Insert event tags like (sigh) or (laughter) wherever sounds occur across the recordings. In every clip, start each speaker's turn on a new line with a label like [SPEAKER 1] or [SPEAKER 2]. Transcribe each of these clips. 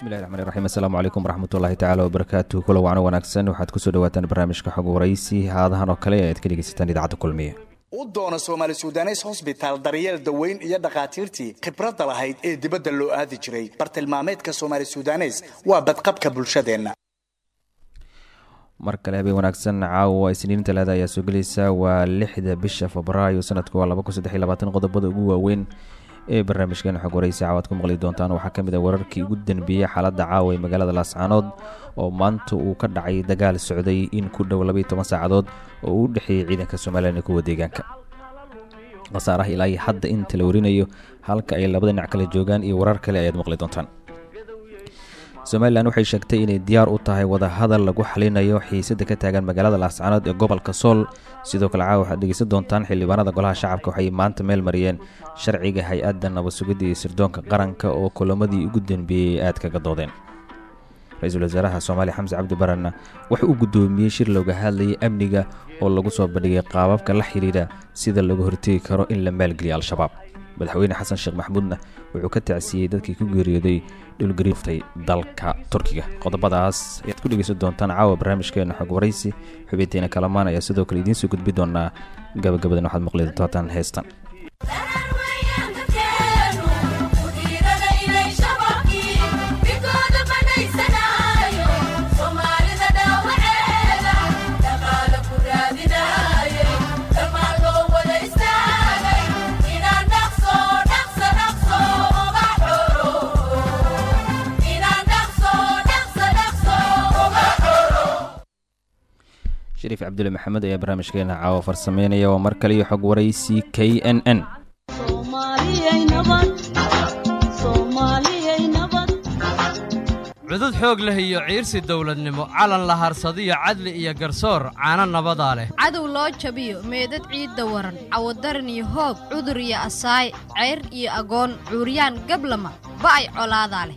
[SPEAKER 1] bismillahi raxmaan raxiim assalaamu calaykum waraxmatullaahi tacaala wabarakaatu kula wacno wanaagsan waxaad ku soo dhawaataan barnaamijka xog waraysi haadahan oo kale ee aad ka dhegeysataan idaacadda kulmiye.
[SPEAKER 2] U doona soomaali sudanes hosbitaal daryeel daweyn iyo dhakhaatiirtii khibradda lahayd ee dibadda loo aadi jiray. Bartilmaameedka soomaali sudanes waa badqabka bulshadeenna.
[SPEAKER 1] Mar kale habeen wanaagsan caawa isniin talaada ayaa soo gelaysa waa lixda bisha febraayo sanadku waa qodobada ugu waaweyn ee barnaamijkan xog waraysi caawaad ku maqli doontaan. Waxaa ka mid ah wararkii ugu danbeeyey xaaladda caawa ee magaalada laascaanood oo maanta uu ka dhacay dagaal socday in ku dhow labaiyo toban saacadood oo uu dhexeeyey ciidanka somalilan iyo kuwa deegaanka. Khasaaraha ilaa hadda inta la warinayo halka ay labada dhinac kale joogaan iyo warar kale ayaad maqli doontaan. Somalilan waxay sheegtay inay diyaar u tahay wadahadal lagu xalinayo xiisada ka taagan magaalada laascaanood ee gobolka sool sidoo kale caawa waxaad dhegeysan doontaan xildhibaanada golaha shacabka waxay maanta meel mariyeen sharciga hay'adda nabadsugidda iyo sirdoonka qaranka oo kulamadii ugu danbeeyey aad kaga doodeen. Ra'iisul wasaaraha soomaaliya xamse cabdi baranna waxa uu guddoomiyey shir looga hadlayay amniga oo lagu soo bandhigay qaababka la xidhiidha sida lagu hortegi karo in la maalgeliyo al-shabaab madaxweyne xasan sheekh maxamuudna wuxuu ka tacsiiyey dadkii ku geeriyooday dhulgariiftay dalka turkiga. Qodobadaas ayaad ku dhegeysan doontaan caawa barnaamijkeena xog waraysi xubinteena kalamaan ayaa sidoo kale idiin soo gudbi doonaa. Gabagabadan waxaad maqli doontaan heestan cabdulle maxamed ayaa barnaamijkeena caawa farsameynaya. Waa mar kale iyo xog waraysi k n n.
[SPEAKER 3] Cudud xoog leh iyo ciirsi dawladnimo calan la harsadiyo cadli iyo garsoor caano nabadaa leh.
[SPEAKER 4] Cadow loo jabiyo meedad ciidda waran cawadaran iyo hoog cudur iyo asaay ceyr iyo agoon cuuryaan gablama ba'ay colaadaa leh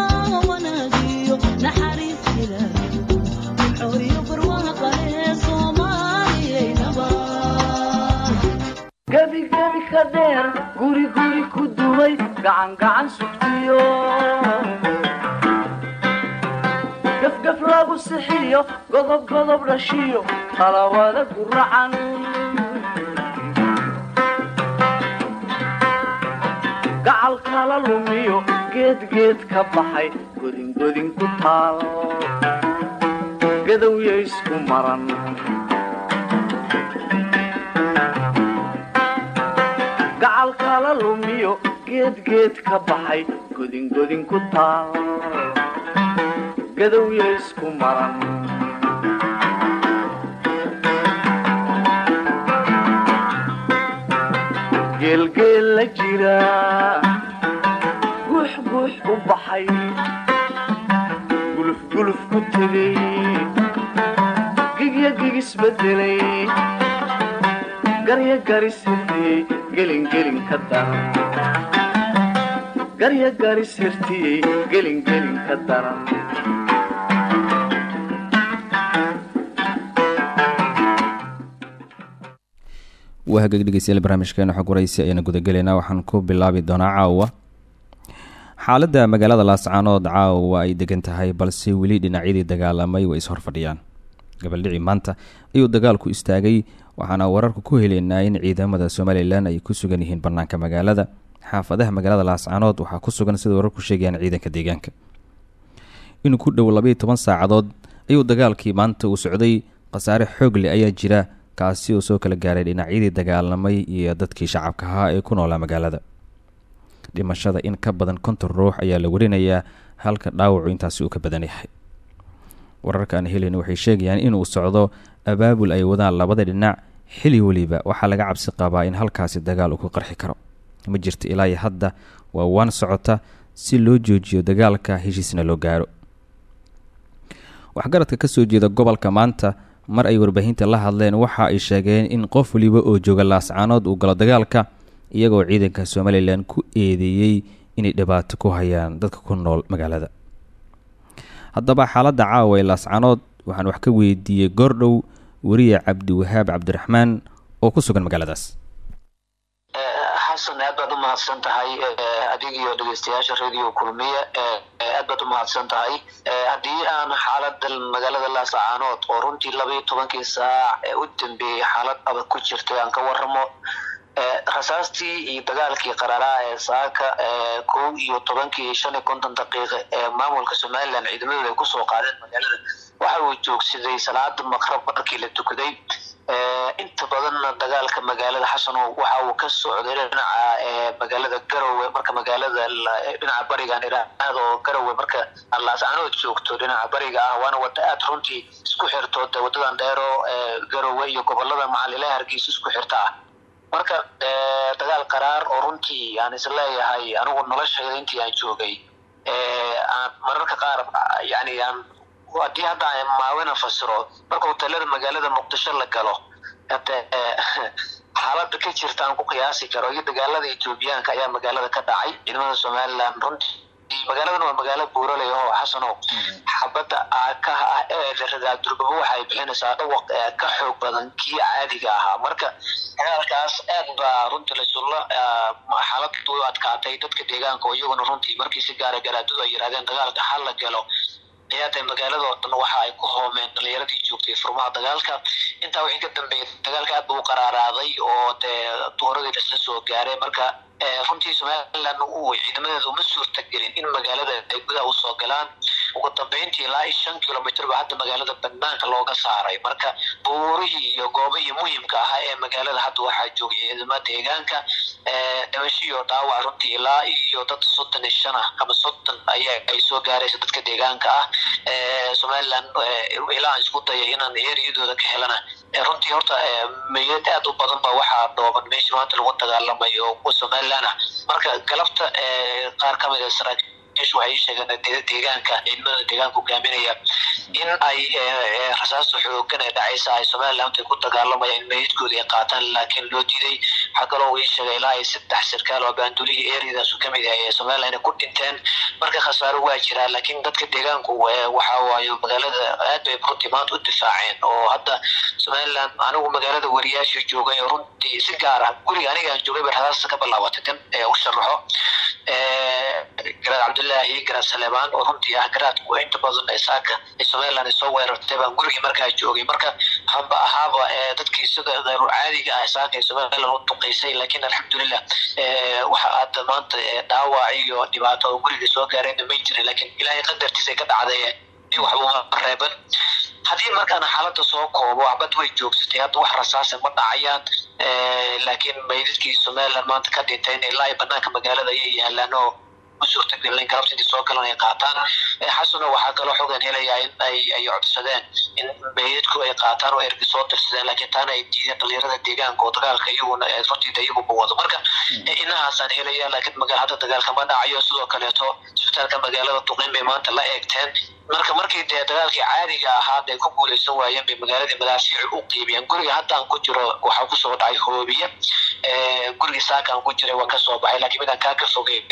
[SPEAKER 5] gebigebi ka dheer guriguri ku dumay gacangacan sugtiyo gafgaf lagu sixiyo godobgodob dhashiyo talawada guracan gacal kala lumiyo geedgeed ka baxay godingodin ku taal. Gadowya isku maran. Gacal kala lumiyo geedgeed ka baxay godingodin ku taal. Gadowya isku maran geelgeel la jira. Guux guux u baxay. Gulufguluf ku tegay gigya gigisbedelay garya garis hirtiyey gelingelin ka daran garya garis hirtiyey gelingelin ka daran
[SPEAKER 1] waa hagaag dhegeystayaal barnaamijkeena xog waraysi ayaana waxaan ku bilaabi doonaa caawa. Xaaladda magaalada laascaanood caawa ay degan tahay balse weli dhinacyadii dagaalamay way is-horfadhiyaan gabaldhici maanta ayuu dagaalku istaagay waxaana wararku ku heleynaa in ciidamada somalilan ay ku sugan yihiin bannaanka magaalada. Xaafadaha magaalada laascaanood waxaa ku sugan sida wararku sheegayaan ciidanka deegaanka. In ku dhow labaiyo toban saacadood ayuu dagaalkii maanta uu socday. Khasaare xoog leh ayaa jira kaasi oo soo kala gaaray dhinacyadii dagaalamay iyo dadkii shacabka ahaa ee ku noolaa magaalada. Dhimashada in ka badan konton ruux ayaa la warinayaa halka dhaawacu intaasi uu ka badan yahay. Wararka aan helin waxay sheegayaan inuu socdo abaabul ay wadaan labada dhinac xili weliba waxaa laga cabsi qabaa in halkaasi dagaal uu ku qarxi karo. Ma jirto ilaa hadda waa waan socota si loo joojiyo dagaalka heshiisna loo gaaro. Waxgaradka ka soo jeeda gobolka maanta mar ay warbaahinta la hadleen waxa ay sheegeen in qof waliba oo jooga laascaanood uu galo dagaalka iyagoo ciidanka somalilan ku eedeeyey inay dhibaato ku hayaan dadka ku nool magaalada. Haddaba xaaladda caawa ee laascaanood waxaan wax ka weydiiyey goordhow weriye cabdiwahaab cabdiraxmaan oo ku sugan magaaladaas
[SPEAKER 6] xasan aad baad u mahadsan tahay adig iyo dhegeystayaasha radio kulmiya aad baad u mahadsan tahay. Haddii aan xaalada magaalada laasacaanood oo runtii labaiyo tobankii saac ee u dambeeyey xaalad adag ku jirtay aan ka waramo rasaastii iyo dagaalkii qararaa ee saaka kow iyo tobankii shan iyo konton daqiiqa ee maamulka somalilan ciidamadooda ay ku soo qaadeen magaalada waxa uu joogsaday salaada maqrab markii la tukaday inta badanna dagaalka magaalada xasano waxa uu ka socday dhinaca magaalada garowe marka magaalada dhinaca barigan iraahdo oo garowe marka laascaanood joogto dhinaca bariga ah waana wada aad runtii isku xirto de wadadan dheero garowe iyo gobollada macalila hargeysa isku xirta ah. Marka dagaal qaraar oo runtii aan is leeyahay anigu noloshayda intii aan joogay aan mararka qaar yani aan haddii hadda aan maawina fasiro marka hoteelada magaalada muqdisho la galo hade xaalada ka jirta aan ku qiyaasi karo iyo dagaalada etoobiyaanka ayaa magaalada ka dhacay ciidamada somalilan runtii magaaladan waa magaalo buuraley oo xasano xabadda aakaha ah ee radaal durbabo waxay bixinaysaa dhawaq ka xoog badan kii caadiga ahaa. Marka dagaalkaas aad baa runtii lasula xaaladu adkaatay dadka deegaanka oo iyaguna runtii markii si gaara garaadadu ay yirahdeen dagaalka hal la galo ayaa dee magaaladoo dhan waxa ay ku hoomeen dhalinyaradii joogtay furmaha dagaalka. Intaa wixii ka dambeeyay dagaalka aad buu u qaraaraaday oo dee dooradii isla soo gaaray. Marka runtii somalilan uu ciidamadeeda uma suurta gelin in magaalada ay gudaha u soo galaan ugu dambeyntii ilaa iyo shan kilomitr ba hadda magaalada banaanka looga saaray marka buurihii iyo goobihii muhiimka ahaa ee magaalada hadda waxaa joogay ciidamada deegaanka dhimasho iyo dhaawac runtii ilaa iyo dad soddon iyo shan ah ama soddon aya ay soo gaaraysa dadka deegaanka ah somalilan ilaa aan isku dayay inaan eriyadooda ka helana runtii horta meeyad aad u badan ba waxaa dhooban meesha maanta lagu dagaalamayo somalilan ah marka galabta qaar ka mid a saraakiishu waxay sheegeen deegaanka ciidamada deegaanka hogaaminaya in ay rasaasta xoogan ee dhacaysa ay somaliland ku dagaalamayaan meydkooda ay qaataan laakiin loo diiday. Waxaa kaloo ii sheegay ilaa ay saddex sarkaal oo baandulihii eryadaasu ka mid yahay ee somaliland ku dhinteen. Marka khasaaro waa jiraa laakiin dadka deegaanku waxa waayo magaalada aad bay runtii maanta u difaaceen. Oo hadda somaliland anigu magaalada wariyaashii joogay oo runtii si gaar ah guriga anigaan joogay bay rasaasta ka bilaabatay kan sharaxo garaad cabdullaahi garaad saleebaan oo runtii ah garaadku inta badan ee saaka somaliland ay soo weerartay baan gurigii markaa joogay. Marka hamba ahaaba dadkii sida daruur caadiga ah saaka somaliland u duqeysay laakiin alxamdulilah waxa aada maanta dhaawac iyo dhibaato oo guriga soo gaarayna may jirin laakiin ilaahay qadartiisa ka dhacday waxba uma reeban haddii markaan xaaladda soo koobo waxbad way joogsatay hadda wax rasaasa ma dhacayaan. Laakiin maydadkii somaliland maanta ka dhinteen ilaa banaanka magaalada ayay yaalaan oo ma suurtagelin galabta intii soo galan ay qaataan. Xasano waxaa kaloo xogan helayaa in ay codsadeen in meydadku ay qaataan oo ergi soo dirsadeen laakiin taana ay diideen dhalinyarada deegaanka oo dagaalka iyaguna runtiida iyaguba wado. Marka inahaasaan helaya laakiin maga hadda dagaalka ma dhacayo sidoo kaleeto isbitaalka magaalada duqeyn bay maanta la eegteen. Marka markii dee dagaalkii caadiga ahaa ay ku guuleysan waayeen bay magaaladii madaasiici u qiibiyeen guriga haddaan ku jiro waxaa ku soo dhacay hoobiye. Gurigii saakaan ku jiray waa ka soo baxay laakiin midaan kaa ka fogeyn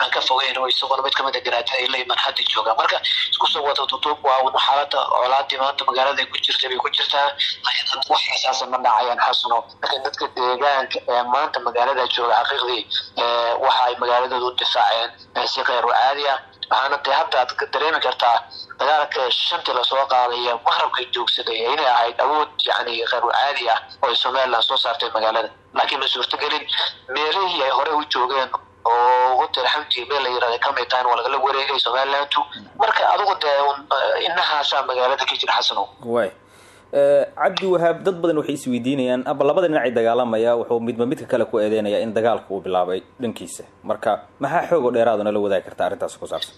[SPEAKER 6] aan ka fogeyn oo isaguna mid ka mid a garaadada ay leeyimaan hadda jooga. Marka isku soo wada duduub waa un xaalada colaadii maanta magaalada ay ku jirtay bay ku jirtaa laakiin hadda wax rasaasa ma dhacayaan xasano laakiin dadka deegaanka ee maanta magaalada jooga xaqiiqdii waxa ay magaaladooda u difaaceen si kheyr caadi ah. Waxaana dee hadda aad dareemi kartaa dagaalka shantii la soo qaadaya maqrabkay joogsaday inay ahayd awood yani kheyru caadi ah oo ay soo saartay magaalada. Laakiin ma suurtagelin meelihii ay hore u joogeen oo hotel xamdi meel la yirahda ka mid tahan waa lagala wareegay somalilandu marka adigu dee inahaasaa magaalada ka jira xasanow
[SPEAKER 7] way
[SPEAKER 1] cabdi wahaab dad badan waxay isweydiinayaan aba labada dhinacay dagaalamaya wuxuu midba midka kale ku eedeynaya in dagaalka uu bilaabay dhankiisa. Marka maxaa xoog oo dheeraado nala wadaagi karta arrintaas ku saabsan?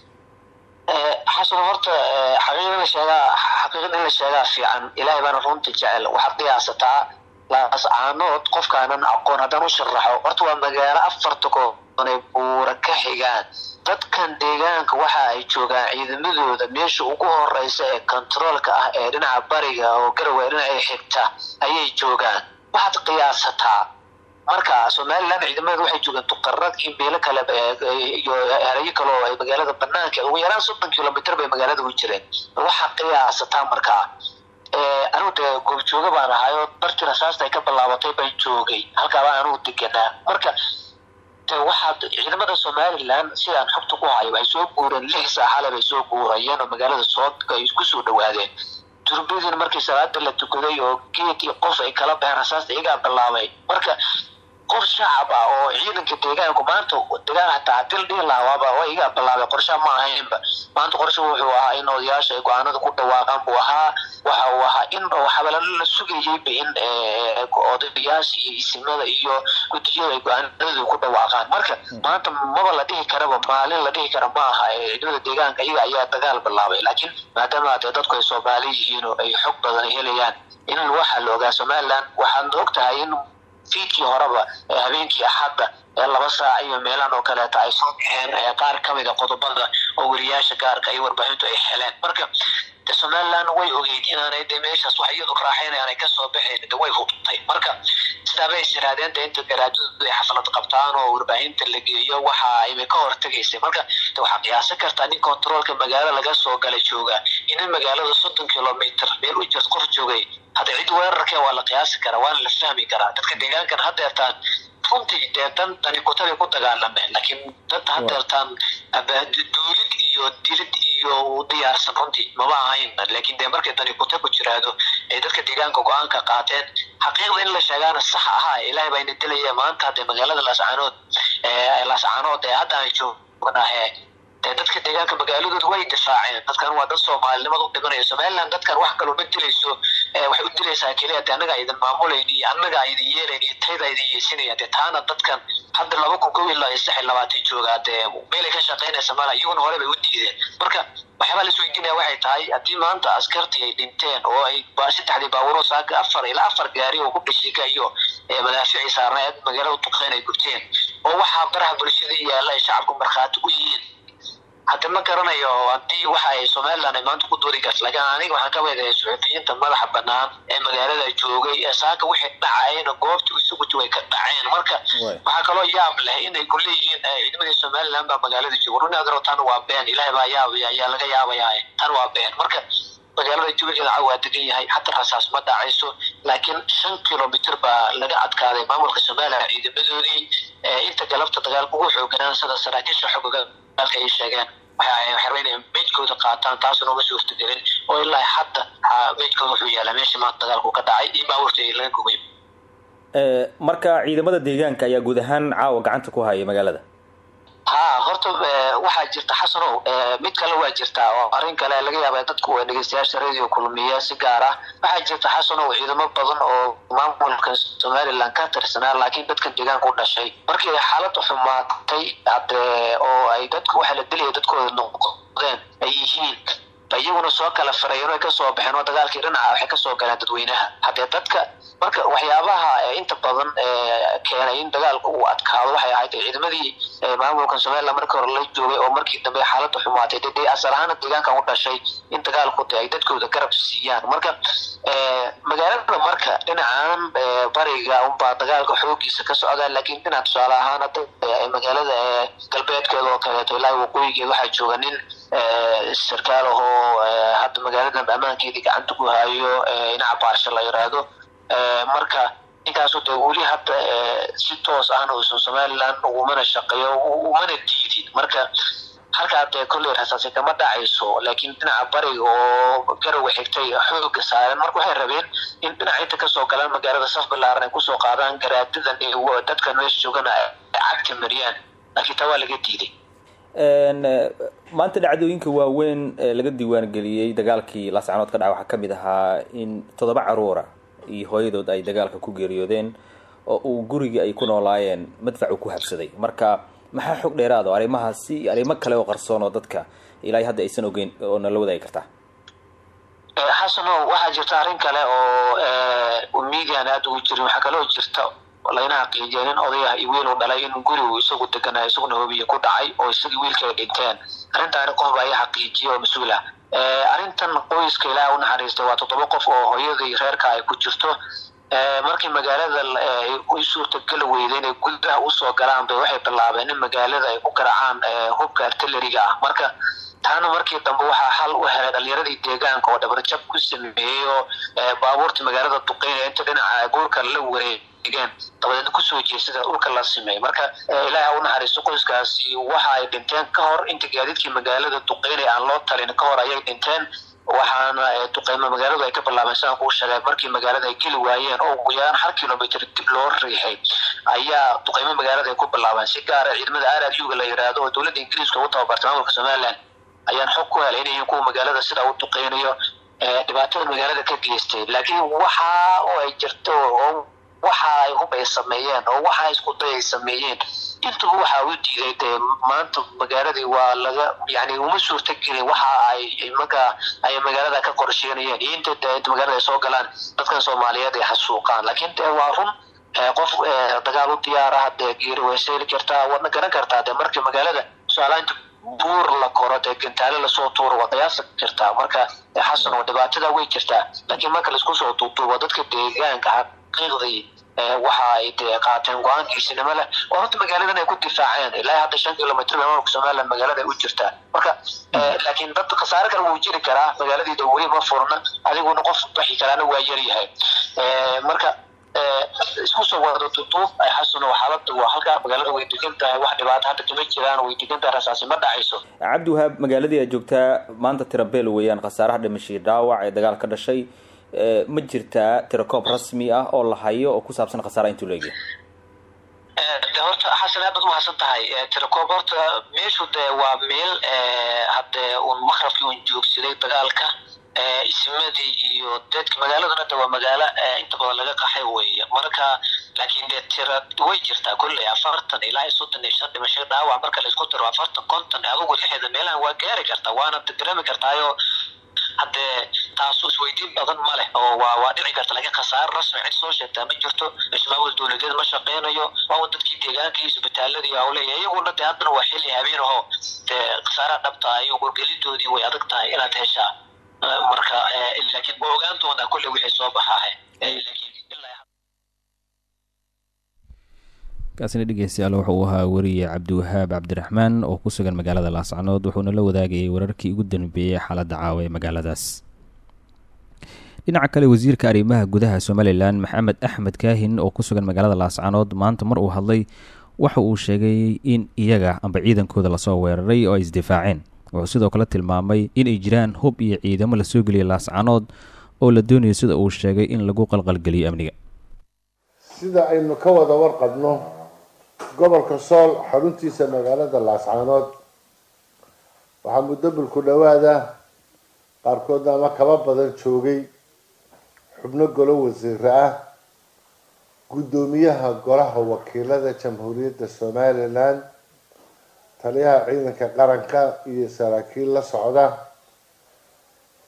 [SPEAKER 6] Xasan horta xaqiiqada in la sheegaa xaqiiqada in la sheegaa fiican. Ilaahay baana runta jecel. Waxaad qiyaasataa laascaanood qofkaanan aqoon haddaan u sharaxo. Horta waa magaalo afarta koonay buura ka xigaan. Dadkan deegaanka waxa ay joogaan ciidamadooda meesha ugu horeysa ee kontaroolka ah ee dhinaca bariga oo garowe dhinaca xigta ayay joogaan. Waxaad qiyaasataa. Marka somalilan ciidamada waxay joogaan tuqarad iyo beelo kale iyo erayo kale oo ay magaalada banaanka ugu yaraan soddon kilomitr bay magaalada u jireen. Waxaa qiyaasataa markaa anugu dee goobjooga baan ahay oo bartii rasaasta ay ka bilaabatay baan joogay. Halkaabaa anugu deganaa. Marka de waxaad ciidamada somalilan sidaan xogta ku hayo waxay soo guureen lix saaxale bay soo guurayeen oo magaalada soo ay isku soo dhawaadeen durbadiina markii salaada la tukaday oo geed iyo qof ay kala baxeen rasaasta iyagaa bilaabay. Marka qof shacab ah oo ciidanka deegaanku maanta degaan hataa haddii la dhihi lahaa waaba waa iga bilaabay qorshaha ma ahaynba. Maanta qorsha wuxuu ahaa in odayaasha ay go'aanada ku dhawaaqaan buu ahaa. Waxa uu ahaa in waxaaba la sugayayba in odayaasha iyo isimada iyo gudiyada ay go'aanadooda ku dhawaaqaan. Marka maanta maba la dhihi karaba maalin la dhihi kara ma aha ciidamada deegaanka iyaga ayaa dagaal bilaabay. Laakiin maadaama dee dadku ay soomaali yihiin oo ay xog badan ay helayaan in waxaa la ogaa somaliland waxaad og in fiidkii horeba ee habeenkii axadda ee laba saac iyo meelan oo kaleeta ay soo baxeen qaar kamida qodobada oo weriyaasha gaarka iyo warbaahintu ay heleen. Marka somaliland way ogeyd inaanay de meeshaas wax iyadu raaxayn aanay ka soo baxayn de way hubtay. Marka sidaabay is yirahdeen de inta garaadadu ay xaflad qabtaan oo warbaahinta la geeyo waxa ayba ka hortegaysay. Marka de waxaa qiyaasan kartaa nin controolka magaalo laga soo gala jooga inin magaalada soddon kilomitr meel u jirt qof joogay. Hadda cid weerarkee waa la qiyaasi karaa waana la fahmi karaa. Dadka deegaankan hadeertaan runtii dee dan dani kutabay ku dagaalameen laakiin dad hadeertaan duulid iyo dilid iyo diyaarsan runtii maba ahayn laakiin dee markay dani kuta ku jiraado ay dadka deegaanka go'aanka qaateen xaqiiqda in la sheegaana sax ahaa ilaahay baa ina dilaya maanta hadee magaalada laascaanood laascaanood ee hadda aan joognahe dadka deegaanka magaaladooda way difaaceen dadkan waa dad soomaalinimada u dhimanaya somaliland dadkan wax kaloo ma dilayso waxay u dilaysaa keliya de annaga idin maamulayn iyo annaga idin yeelayn iyo tayda idin yeesinaya dee taana dadkan hadda laba kun kow ilaa iyo iyo labaatan joogaa dee meelay ka shaqaynaysa mala iyaguna hore u diideen. Marka waxyaabaa la isweydiinaya waxay tahay haddii maanta askartii ay dhinteen oo ay saddexdii baabuuro saaka afar ilaa afar gaari oo ku dhishika iyo madaaficii saarneed magaalada duqeyn ay gubteen oo waxaa baraha bulshada yaalla ay shacabku markhaati u yihiin hadda ma garanayo haddii waxa ay somaliland ay maanta ku doori karta laakiin aniga waxaan ka wadahay suxufiyiinta madaxa banaan ee magaalada joogay ee saaka wixii dhacayna goobtii isugu way ka dhaceen marka waxaa kaloo yaab leh inay ku leeyihiin ciidamadii somaliland baa magaalada jooga runi adaro tan waa been. Ilaahay baa yaabaya ayaa laga yaabayaa tan waa been. Marka magaalada jawigeeda waa degan yahay. Xataa rasaas ma dhacayso laakiin shan kilomitr baa laga adkaaday maamulka somaliland ciidamadoodii. Inta galabta dagaalka ugu xooganaan sida saraakiisha xogoga dalka ay sheegeen meydkooda qaataan taasuna uma suurtagelin oo ilaa hadda meydkooda wuxuu yaalaa meeshii maanta dagaalku ka dhacay iyo baabuurta laga gubay.
[SPEAKER 1] Marka ciidamada deegaanka ayaa guud ahaan caawa gacanta ku haya magaalada
[SPEAKER 6] ha horta waxaa jirta xasanow mid kale waa jirtaa oo arrin kale laga yaaba dadku dhegeystayaasha radio kulmiya si gaar ah. Waxaa jirta xasanow ciidamo badan oo maamulka somaliland ka tirsanaa laakiin dadkan deegaanka dhashay. Markii xaalada xumaatay oo ay dadku waxa la dilaya dadkooda noqdeen ay yihiin iyaguna soo kala farayeen ay ka soo baxeen oo dagaalkii dhinaca waxay ka soo galeen dadweynaha. Haddee dadka marka waxyaabaha inta badan keenay in dagaalku uu adkaado waxay ahayd ciidamadii maamulka somaliland markii hore la joogay oo markii dambe xaalada xumaatay. De asal ahaana deegaankan u dhashay in dagaalku ay dadkooda garab siiyaan. Marka magaalada marka dhinacan bariga unbaa dagaalka xoogiisa ka socdaa laakiin dhinac tusaale ahaan hadda magaalada galbeedkeeda oo kaleeto ilaa waqooyigeeda waxaa jooga nin sarkaal ahoo hadda magaaladan ammaankeedii gacanta ku hayo dhinaca baarsha la yiraahdo. Marka ninkaasu de weli hadda si toos ahna uusan somaliland ugumana shaqeeyo umana diidin. Marka halkaa dee kolley rasaasi kama dhacayso laakiin dhinaca bariga oo garowa xigtay xooga saaran marka waxay rabeen in dhinaca inta ka soo galaan magaalada saf ballaaran ay ku soo qaadaan garaadadan dadkan meesha joogana cagta mariyaan. Laakiin taa waa laga diiday
[SPEAKER 1] maanta dhacdooyinka waaweyn ee laga diiwaan geliyey dagaalkii laascanood ka dhaca waxaa ka mid ahaa in toddoba caruura iyo hooyadood ay dagaalka ku geeriyoodeen oo uu gurigii ay ku noolaayeen madfacu ku habsaday. Marka maxaa xog dheeraad oo arrimahaasi iyo arrimo kale oo qarsoon oo dadka ilaa hadda aysan ogeyn oo nala wadaagi kartaa?
[SPEAKER 6] Xasano waxaa jirta arrin kale oo miigan aada ugu jirin. Waxaa kaloo jirta layna xaqiijiyeen in odayah iyo wiil uu dhalay in gurigu isagu deganaa isaguna hobiya ku dhacay oo isagii wiilka ay dhinteen. Arrintaani qof ii xaqiijiya oo mas'uul ah arrintan qoyska ilaah u naxariistay waa toddoba qof oo hooyadii reerka ay ku jirto. Markii magaalada u suurtageli weyday inay gudaha u soo galaan bay waxay bilaabeen in magaalada ay ku garaacaan hubka artilleriga ah. Marka taana markii dambe waxaa xal u helay dhalinyaradii deegaanka oo dhabarjab ku sameeyey oo baabuurta magaalada duqeynaya inta dhinaca guurka la wareegeen dabadeedna ku soo jeesada dhulka la sameeyey marka ilaahi ha u naxariisto qoyskaasi waxa ay dhinteen ka hor inta gaadiidkii magaalada duqeynaya aan loo talin ka hor ayay dhinteen. Waxaana duqeymo magaaladu ay ka bilaabeen sidaan kuu sheegay markii magaalada ay geli waayeen oo ugu yaraan hal kilomitr dib loo riixay ayaa duqeymo magaalada ay ku bilaabeen si gaara ciidamada r r u ga la yidhaahdo oo dowladda ingiriiska ugu tababartay maamulka somaliland ayaan xog ku helay inay kuwa magaalada sidaa u duqeynayo. Dhibaatada magaalada ka geystay. Laakiin waxa oo ay jirto oo waxa ay hub ay sameeyeen oo waxa isku day ay sameeyeen. Intuba waxa u diiday dee maanta magaaladii waa laga yani uma suurta waxa ay markaa ay magaalada ka qorsheynayeen. Iyo inta magaalada ay soo galaan dadkan soomaaliyeed ay xasuuqaan. Laakiin dee waa run qof dagaal u diyaar ah dee geeri way sayli kartaa waadna garan kartaa dee. Markii magaalada tusaalainta buur la koro dee gantaale la soo tuuro waa qiyaasa kartaa. Marka xasan oo dhibaatada way jirtaa. Laakiin marka la isku soo duuduubo dadka deegaanka xaqiiqdii waxa ay qaateen go'aankiisinimo leh. Oo horta magaaladan ay ku difaaceen ilaa hadda shan kilomitr maamulka somaliland magaalada u jirtaa marka laakiin dad khasaare kale wuu jiri karaa magaaladiida weli ma furna adiguna qof baxi karaana waa yaryahay marka isku soo wada duduub ay xasano xaaladda waa halkaa magaalada way degan tahay wax dhibaato hadda kama jiraan way degan tahay rasaasi ma dhacayso.
[SPEAKER 1] Cabdiwahaab magaaladii aad joogtaa maanta tirabeel weeyaan khasaaraha dhimashii dhaawac ee dagaal ka dhashay ma jirtaa tirakoob rasmi ah oo la hayo oo ku saabsan khasaaraha intuu leegya
[SPEAKER 6] de horta xasan aad baad umahadsan tahay. Tirakoob horta meeshu de waa meel hadde un makrabkii un joogsaday dagaalka. Ismadii iyo dadka magaaladuna de waa magaalo inta badan laga qaxay weeye. Marka laakiin dee tira way jirtaa kolley afartan ilaa iyo soddon iyo shan dhimasho dhaawac marka la isku diro afartan konton adugu lixda meelahan waa gaari kartaa waana dareemi kartaayo haddee taasu isweydiin badan ma leh oo waa dhici karta. Laakiin khasaare rasmi cid soo sheegtaa ma jirto. Ismaamul dowladeed ma shaqeynayo. Waa dadkii deegaanka iyo isbitaaladii hawleya iyaguna dee haddana waa xilli habeen aho. Dee khasaaraha dhabta iyo gurgelidoodii way adag tahay inaad heshaa. Marka laakiin ma ogaan wixii soo baxaahe laakiin
[SPEAKER 1] kaasina dhegeystayaal wuxuu ahaa weriye cabdiwahaab cabdiraxmaan oo ku sugan magaalada laascanood wuxuuna la wadaagayay wararkii ugu dambeeyey xaaladda caawa ee magaaladaas. Dhinaca kale wasiirka arrimaha gudaha somalilan maxamed axmed kaahin oo ku sugan magaalada laascanood maanta mar uu hadlay waxa uu sheegay in iyaga amba ciidankooda la soo weeraray oo ay isdifaaceen. Wuxuu sidoo kale tilmaamay inay jiraan hub iyo ciidamo la soo geliyay laascanood oo la doonayo sida uu sheegay in lagu qalqalgeliyo amniga.
[SPEAKER 7] Sida aynu ka wada warqabno gobolka sool xaruntiisa magaalada laascaanood waxaa muddo bulku dhowaada qaarkoodna ama kaba badan joogay xubno golo wasiire ah guddoomiyaha golaha wakiilada jamhuuriyadda somalilan taliyaha ciidanka qaranka iyo saraakiil la socda.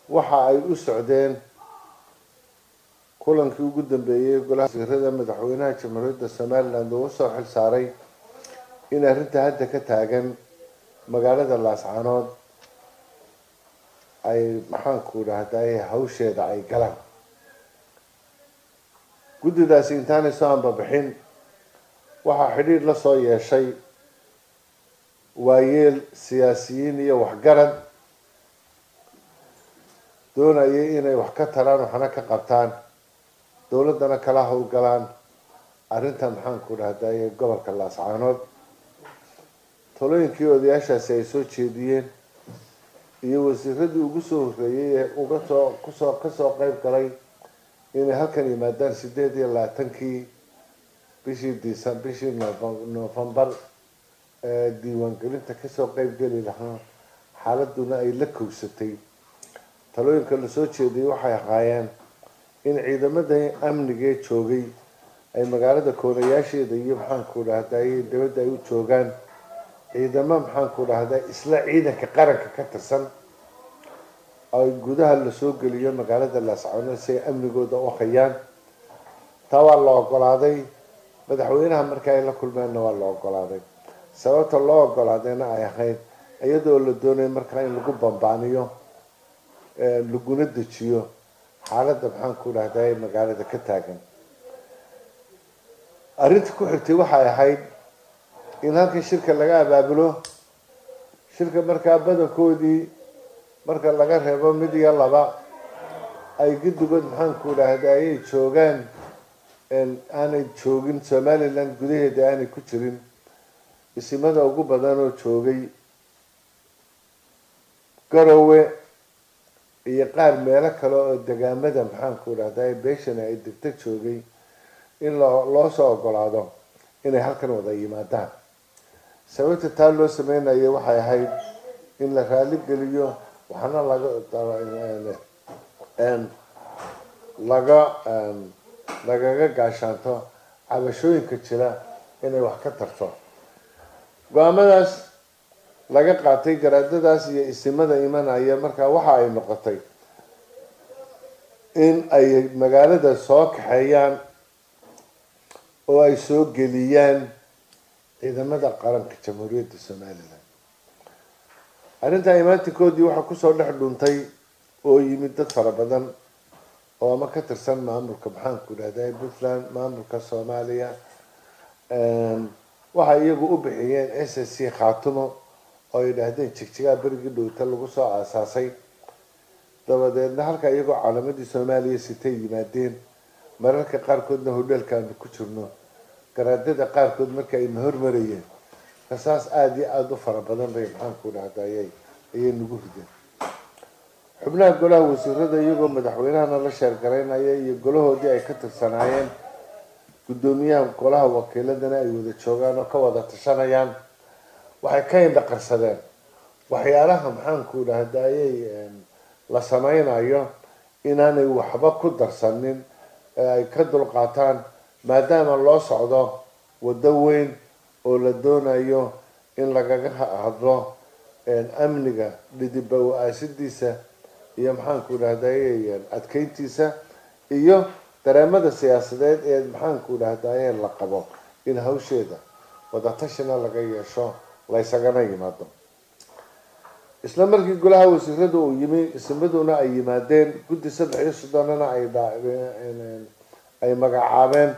[SPEAKER 7] Waxa ay u socdeen kulankii ugu dambeeyey golaha wasiirada madaxweynaha jamhuuriyadda somaliland uu u soo xil saaray in arrinta hadda ka taagan magaalada laascaanood ay maxaanku dhahday hawsheeda ay galaan guddidaasi intaanay soo anbabixin waxaa xidhiir la soo yeeshay waayeel siyaasiyiin iyo waxgarad doonayay inay wax ka taraan waxna ka qabtaan dowladdana kala howlgalaan arrinta maxaanku dhahday gobolka laascaanood talooyinkii odayaashaasi ay soo jeediyeen iyo wasiiradii ugu soo horreeyay ee uga soo ku soo ka soo qeyb galay inay halkan yimaadaan sideed iyo labaatankii bishii disa bishii novembar diiwaangelinta ka soo qeybgeli lahaa xaaladuna ay la kowsatay talooyinka la soo jeediyay waxay ahaayeen in ciidamada amnigee joogay ay magaalada koonayaasheeda iyo maxaanku dhahday dabadda ay u joogaan ciidamo maxaanku dhahday isla ciidanka qaranka ka tirsan ay gudaha la soo geliyo magaalada laascaanood si ay amnigooda u hayaan taa waa la ogolaaday madaxweynaha marka ay la kulmeenna waa la ogolaaday. Sababta loo ogolaadayna ay ahayd iyadoo la doonaya markaa in lagu bambaaniyo laguna dejiyo xaaladda maxaanku dhahday magaalada ka taagan. Arrinta ku xigtay waxay ahayd in halkan shirka laga abaabulo shirka markaa badankoodii marka laga reebo mid iyo laba ay guddigood maxaanku dhahday ayay joogaan aanay joogin somaliland gudaheeda aanay ku jirin isimada ugu badan oo joogay garowe iyo qaar meelo kale oo degaamada maxaanku dhahday beeshana ay degta joogay in loo loo soo ogolaado inay halkan wada yimaadaan sababta taa loo sameynayo waxay ahayd in la raali geliyo waxaana laga laga lagaga gaashaanto cabashooyinka jira inay wax ka tarto. Go'aamadaas laga qaatay garaadadaas iyo isimada imanaya markaa waxa ay noqotay in ay magaalada soo kaxeeyaan oo ay soo geliyaan ciidamada qaranka jamhuuriyadda somalilan arrintaa imaantinkoodii waxaa ku soo dhex dhuntay oo yimid dad fara badan oo ama ka tirsan maamulka maxaanku dhahday puntland maamulka soomaaliya waxay iyagu u bixiyeen s c khaatumo oo ay dhahdeen jigjigaa berigii dhowta lagu soo aasaasay. Dabadeedna halka iyagoo calamadii soomaaliya sitay yimaadeen mararka qaarkoodna hodheelkaanu ku jirno garaadada qaarkood marka ayna hormarayeen kasaas aada iyo aada u fara badan bay maxaanku dhahday ayay nagu rideen. Xubnaha golaha wasiirada iyagoo madaxweynahana la sheergaraynaya iyo golahoodii ay ka tirsanaayeen guddoomiyaha golaha wakiiladana ay wada joogaan oo ka wada tashanayaan waxay ka indhaqarsadeen. Waxyaalaha maxaanku dhahdayay la sameynayo inaanay waxba ku darsanin ee ay ka dulqaataan maadaama loo socdo waddo weyn oo la doonayo in lagaga hadlo amniga dhidiba-aasidiisa iyo maxaanku dhahdaye adkeyntiisa iyo dareemada siyaasadeed ee maxaanku dhahdaye la qabo in hawsheeda wadatashina laga yeesho laysagana yimaado. Isla markii golaha wasiirada uu yimi isimaduna ay yimaadeen guddi saddex iyo soddonana ay magacaabeen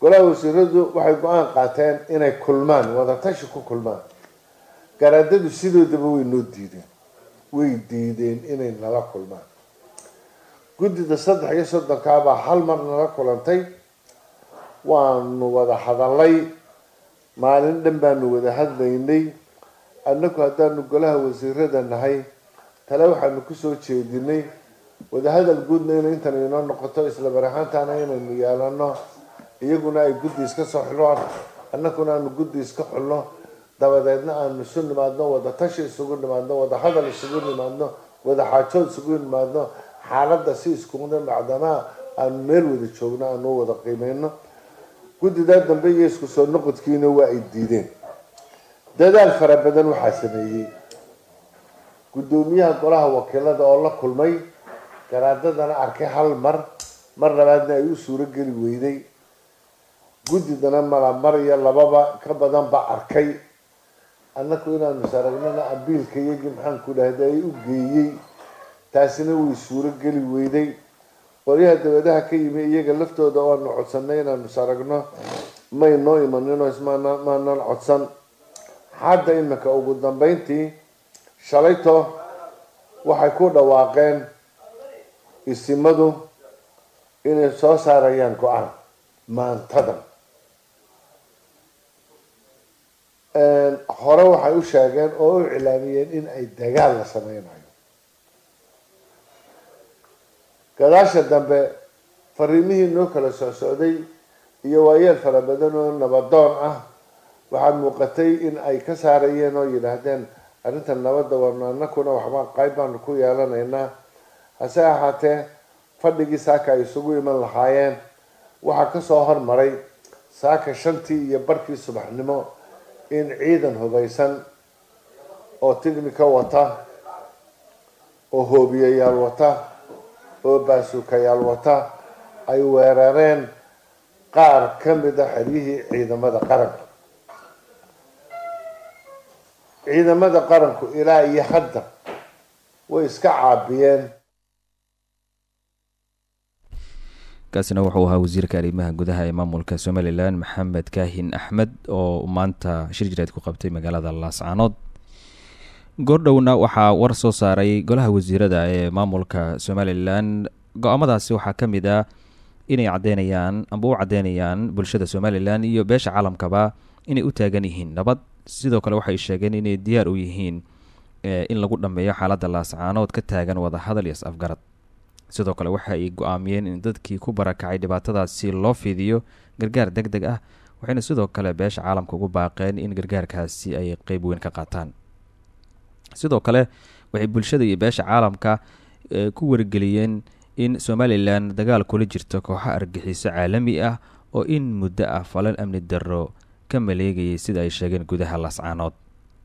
[SPEAKER 7] golaha wasiiradu waxay go'aan qaateen inay kulmaan wadatashi ku kulmaan. Garaadadu sidoodaba way noo diideen way diideen inay nala kulmaan. Guddida saddex iyo soddonkaabaa hal mar nala kulantay. Waanu wada hadalay maalin dhan baanu wada hadlaynay. Annagu haddaanu golaha wasiirada nahay tale waxaanu ku soo jeedinay. Wadahadal guudna inay intan inoo noqoto isla barahaantana inaynu yeelano iyaguna ay guddi iska soo xullaan annaguna aanu guddi iska xulno. Dabadeedna aanu isu nimaadno wada tashi isugu nimaadno wada hadal isugu nimaadno wada xaajood isugu nimaadno. Xaaladda si iskumada macdamaa aanu meel wada joogno aanu wada qiimeyno guddidaa dambe iyo isku soo noqodkiina waa ay diideen. Dadaal fara badan waxaa sameeyey. Guddoomiyaha golaha wakiilada oo la kulmay garaadadana arkay hal mar. Mar labaadna ay u suuro geli weyday guddidana mala mar iyo lababa ka badan ba arkay. Annaku inaanu saragnana abiilka iyagii maxaanku dhahda ay u geeyey. Taasina way suuro geli weyday. Qolyaha dabadaha ka yimi iyaga laftooda waanu codsanay inaanu saragno may noo imaninoo ismaana maanan codsan. Hadda iminka ugu dambeyntii shalayto waxay ku dhawaaqeen isimadu inay soo saarayaan go'aan maantadan hore waxay u sheegeen oo u iclaamiyeen in ay dagaal la sameynayo gadaasha dambe fariimihii noo kala soo socday iyo waayeel fara badan oo nabadoon ah waxaa muuqatay in ay ka saarayeen oo yidhaahdeen arrintan nabadda warno anakuna waxbaan qayb baanu ku yeelanaynaa. Hase ahaatee fadhigii saaka ay isugu iman lahaayeen. Waxaa ka soo hormaray saaka shantii iyo barkii subaxnimo in ciidan hubeysan oo tignika wata oo hoobiyayaal wata oo baasuukayaal wata ay weerareen qaar ka mid a xeryihii ciidamada qaranka ciidamada qaranku ilaa iyo hadda way iska caabiyeen
[SPEAKER 1] kaasina wuxuu ahaa wasiirka arrimaha gudaha ee maamulka somalilan maxamed kaahin axmed oo maanta shir jireed ku qabtay magaalada laascaanood goordhowna waxaa war soo saaray golaha wasiirada ee maamulka somalilan go'aamadaasi waxaa ka mid ah inay cadeynayaan amba u cadeynayaan bulshada somalilan iyo beesha caalamkaba inay u taagan yihiin nabad. Sidoo kale waxay sheegeen inay diyaar u yihiin in lagu dhammeeyo xaaladda laascaanood ka taagan wadahadal iyo is-afgarad sidoo kale waxa ay go'aamiyeen in dadkii ku barakacay dhibaatadaasi loo fiidiyo gargaar deg deg ah waxayna sidoo kale beesha caalamka ugu baaqeen in gargaarkaasi ay qeyb weyn ka qaataan. Sidoo kale waxay bulshada iyo beesha caalamka ku wargeliyeen in somalilan dagaal kula jirto kooxo argixiso caalami ah oo in muddo ah falan amni darro ka maleegayay sida ay sheegeen gudaha laascaanood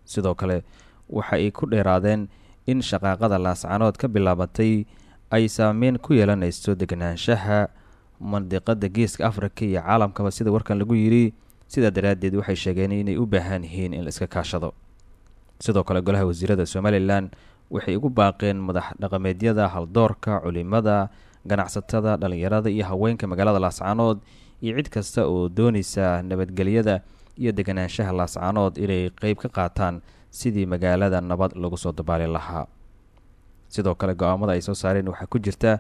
[SPEAKER 1] sidoo kale waxa ay ku dheeraadeen in shaqaaqada laascaanood ka bilaabatay ay saameyn ku yeelanayso deganaanshaha mandiqada geeska afrika iyo caalamkaba sida warkan lagu yiri sidaa daraaddeed waxay sheegeen inay u baahan yihiin in la iska kaashado. Sidoo kale golaha wasiirada somalilan waxay ugu baaqeen madax dhaqameedyada haldoorka culimada ganacsatada dhallinyarada iyo haweenka magaalada laascaanood iyo cid kasta oo doonaysa nabadgelyada iyo deganaanshaha laascaanood inay qeyb ka qaataan sidii magaalada nabad lagu soo dabaali lahaa sidoo kale go'aamada ay soo saareen waxaa ku jirta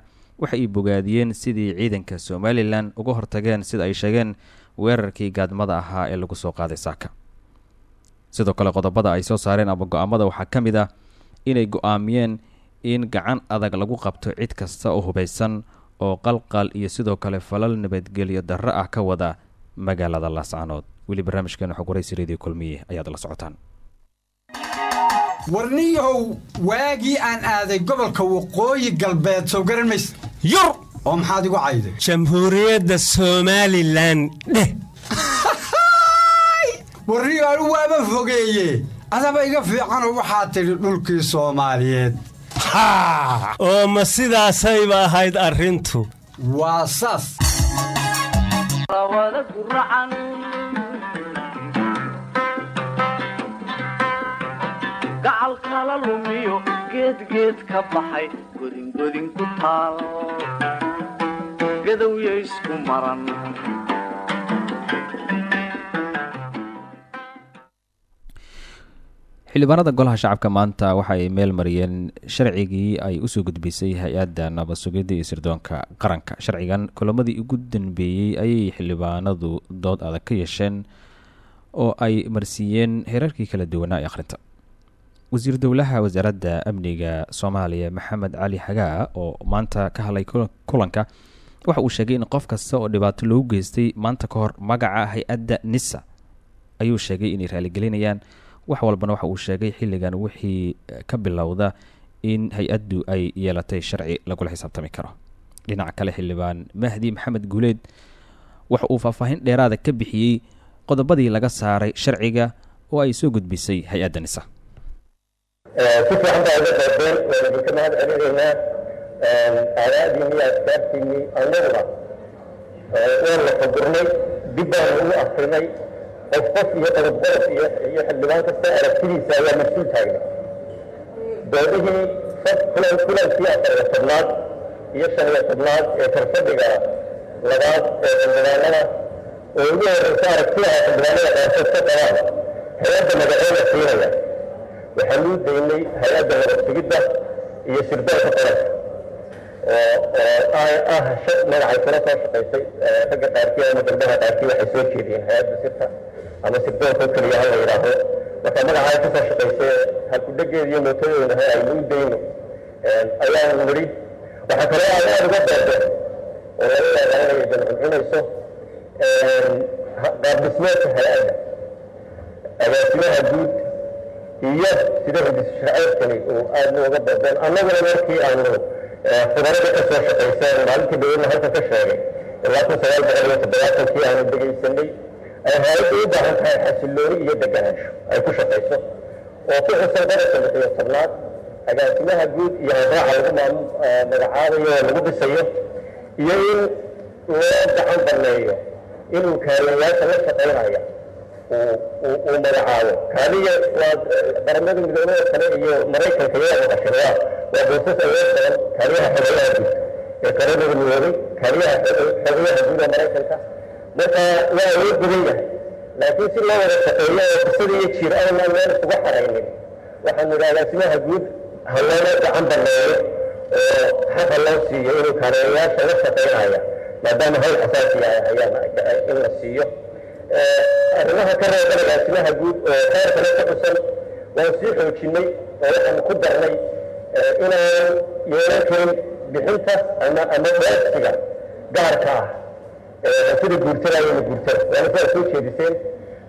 [SPEAKER 1] waxa ay bogaadiyeen sidii ciidanka somalilan uga hortageen sida ay sheegeen weerarkii gaadmada ahaa ee lagu soo qaaday saaka. Sidoo kale qodobada ay soo saareen ama go'aamada waxaa ka mid ah inay go'aamiyeen in gacan adag lagu qabto cid kasta oo hubeysan oo qalqal iyo sidoo kale falal nabadgelyo darro ah ka wada magaalada laascaanood. Weli barnaamijkeena xog waraysi radio kulmiye ayaad la socotaan
[SPEAKER 8] warniyahow waagii aan aaday gobolka waqooyi galbeed soo garan mayse
[SPEAKER 9] yur
[SPEAKER 8] oo maxaad igu cayday?
[SPEAKER 9] Jamhuuriyadda somalilan dheh. (laughs)
[SPEAKER 8] Warniyo anu waaba fogeeye adaba iga fiicanoo waxaad tidhi dhulkii soomaaliyeed.
[SPEAKER 9] Oo ma sidaasayba ahayd arrintu?
[SPEAKER 8] Waa saas
[SPEAKER 5] kala lumiyo geedgeed ka baxay godingodin ku taal. Gadowya isku maran.
[SPEAKER 1] Xildhibaanada golaha shacabka maanta waxa ay meel mariyeen sharcigii ay u soo gudbisay hay'adda nabad sugidda iyo sirdoonka qaranka. Sharcigan kulamadii ugu danbeeyey ayay xildhibaanadu dood adag ka yeesheen oo ay marsiiyeen heerarkii kala duwanaa ee akhrinta wasiir dowlaha wasaaradda amniga soomaaliya maxamed cali xagaa oo maanta ka hadlay kulanka waxa uu sheegay in qof kasta oo dhibaato loogu geystay maanta ka hor magaca hay'adda nisa ayuu sheegay inay raaligelinayaan wax walbana waxa uu sheegay xilligan wixii ka bilowda in hay'addu ay yeelatay sharci lagula xisaabtami karo. Dhinaca kale xildhibaan mahdi maxamed guuleed waxa uu faahfaahin dheeraada ka bixiyey qodobadii laga saaray sharciga oo ay soo gudbisay hay'adda nisa
[SPEAKER 10] si fiican baa uga qaybeen waan idinka mahad celinaynaa aadaadiinii asbaabtiinii annaguba waan la fagurnay dib baanu ugu akrinay qof iyo qodob qodob iyo iyo xildhibaan kasta aragtidiisa ayaa mas'uul taagna. Doodihii kulan kulankii afar iyo tobnaad iyo shan iyo tobnaad ee karfadhiga labaad ee xildhibaanada oo ugu horeysa aragtidaha xildhibaanada qaarkood ka qabaan hay'adda magaceeda siinaya waxaan uu daynay hay'adda nabad sugidda iyo sirdoonka qaranka oo oo ah magacay kula soo shaqaysay ragga qaarkii ama gabdhaha qaarkii waxay soo jeediyeen hay'adda sirta ama sirdoonka keliya ha la yidhaaho marka magacay ka soo shaqaysay halkudhegeeda iyo mootadeeda aynu u dayno ayaan nidhi waxaa kaloo aad aad uga beerde oo laga yaabaa inay dalcuncinayso qaab dhismeedka hay'adda agaasimaha guud iyo sida hindis sharceedkani uu aada nooga badeen annaguna markii aanu khubarada ka soo shaqayseen maalintii dhaweyna halka ka sheegay aanu dhegaysanay ay hay'addu u baahan tahay xasilooni iyo deganaansho ay ku shaqayso. Oo ku xusan qodobka lix iyo tobnaad. Agaasimaha guud iyo habraaca lagu magacaabayo oo lagu dhisayo iyo in loo gacan baneeyo inuu kaaliyayaasha la shaqaynaya uu magacaabo kaaliya waa qaramada midoobey oo kale iyo maraykanka yaa maqashay waa waa boosas awood badan kaaliyaha xogayaha guud ee qaramada midoobey kaaliyaha xogayaha guud ee maraykanka. Marka waa awood badan yahay laakiin si loo wada shaqeeyo oo fursada iyo jiir aanan meel isugu xaraynin. Waxaanu idhaha agaasimaha guud ha loola gacan baneeyo oo xaqa loo siiyo inuu kaaliyayaasha la shaqaynaya maadaama hawl xasaasiya ay hayaan in la siiyo arrimaha ka reeban agaasimaha guud oo heer kale ka xusan waan sii xoojinay oo waxaanu ku darnay inaan yeelan karin bixinta ama ama waasiga gaarka ah. Sida guurtada iyo maguurtada waana sidaa soo jeediseen.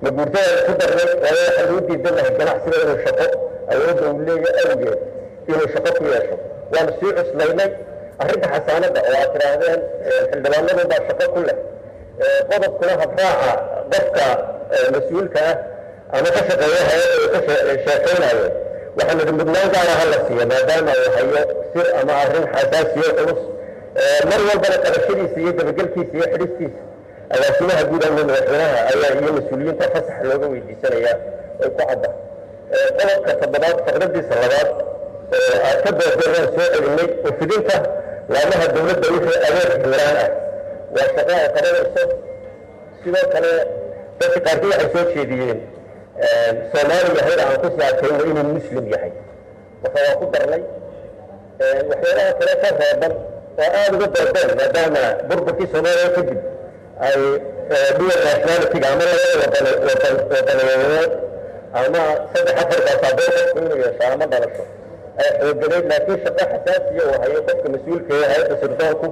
[SPEAKER 10] Maguurtadaan ku darnay waayo waxaan lagu diidan ganacsiga inuu shaqo awoodda uu leeyahay awgeed inuu shaqo ku yeesho. Waanu sii cuslaynay arrinta xasaanadda oo aad tidhaahdeen xildhibaanadu baa shaqo ku leh qodobkuna habraaca qofka mas'uulka ah ama ka shaqeeya hay'adda ka sheekaynayo waxaa nidhi mudnaan gaara ha la siiyo maadaama uu hayo sir ama arrin xasaasiyo culus. Mar walbana qabashadiisa iyo dabagelkiisa iyo xidhistiisa agaasimaha guud ama madaxweynaha ayaa iyo mas'uuliyiinta fasax looga weydiisanayaa ay ku cadda. Qodobka toddobaad faqradiisa labaad aad ka doorteen waan soo celinay ufidinta laamaha dowladda wixii adeeg ximraan ah waa shaqo ay qabanayso sidoo kale dadka qaarkii waxay soo jeediyeen soomaali yahay aan ku siyaasayno inuu muslim yahay. Marka waa ku darnay waxyaalaha kale ka reeban oo aada uga doordeen maadaama burburkii soomaaliya kadib ay dual nationality-ga ama labada wadan wadaneeyood ama saddex afar baasaboor qofku inuu yeesho ama dhalasho. Ay xooganayd laakiin shaqo xasaasiya uu hayo qofka mas'uulka ee hay'adda sirdoonku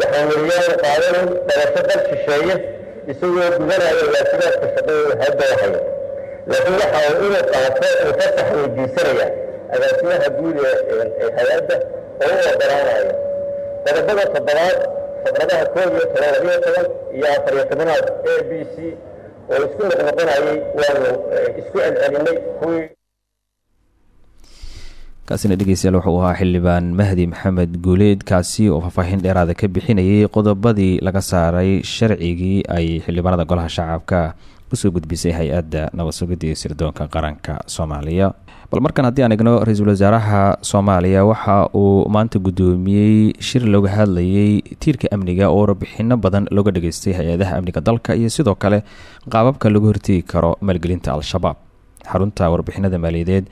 [SPEAKER 10] waxaan weliyaanu qaadanin dhalasho dal shisheeye isagoo gudanaya waajibaadka shaqada hayo laakiin waxa uu inuu qaato uu fasax weydiisanaya agaasimaha guud ee hay'adda oo u ogolaanayo qodobada toddobaad faqradaha koob iyo toban labiyo toban iyo afar iyo tobanaad a b c oo isku noqnoqonayay waanu isku celcelinay kuwii
[SPEAKER 1] kaasina dhegeystayaal wuxuu ahaa xildhibaan mahdi maxamed guuleed kaasi oo faahfaahin dheeraada ka bixinayay qodobadii laga saaray sharcigii ay xildhibaanada golaha shacabka u soo gudbisay hay'adda nabad sugidda iyo sirdoonka qaranka soomaaliya. Bal markan haddii aan egno ra'iisul wasaaraha soomaaliya waxa uu maanta guddoomiyey shir looga hadlayay tiirka amniga oo warbixino badan looga dhageystay hay'adaha amniga dalka iyo sidoo kale qaababka lagu hortegi karo maalgelinta al-shabaab. Xarunta warbixinada maaliyadeed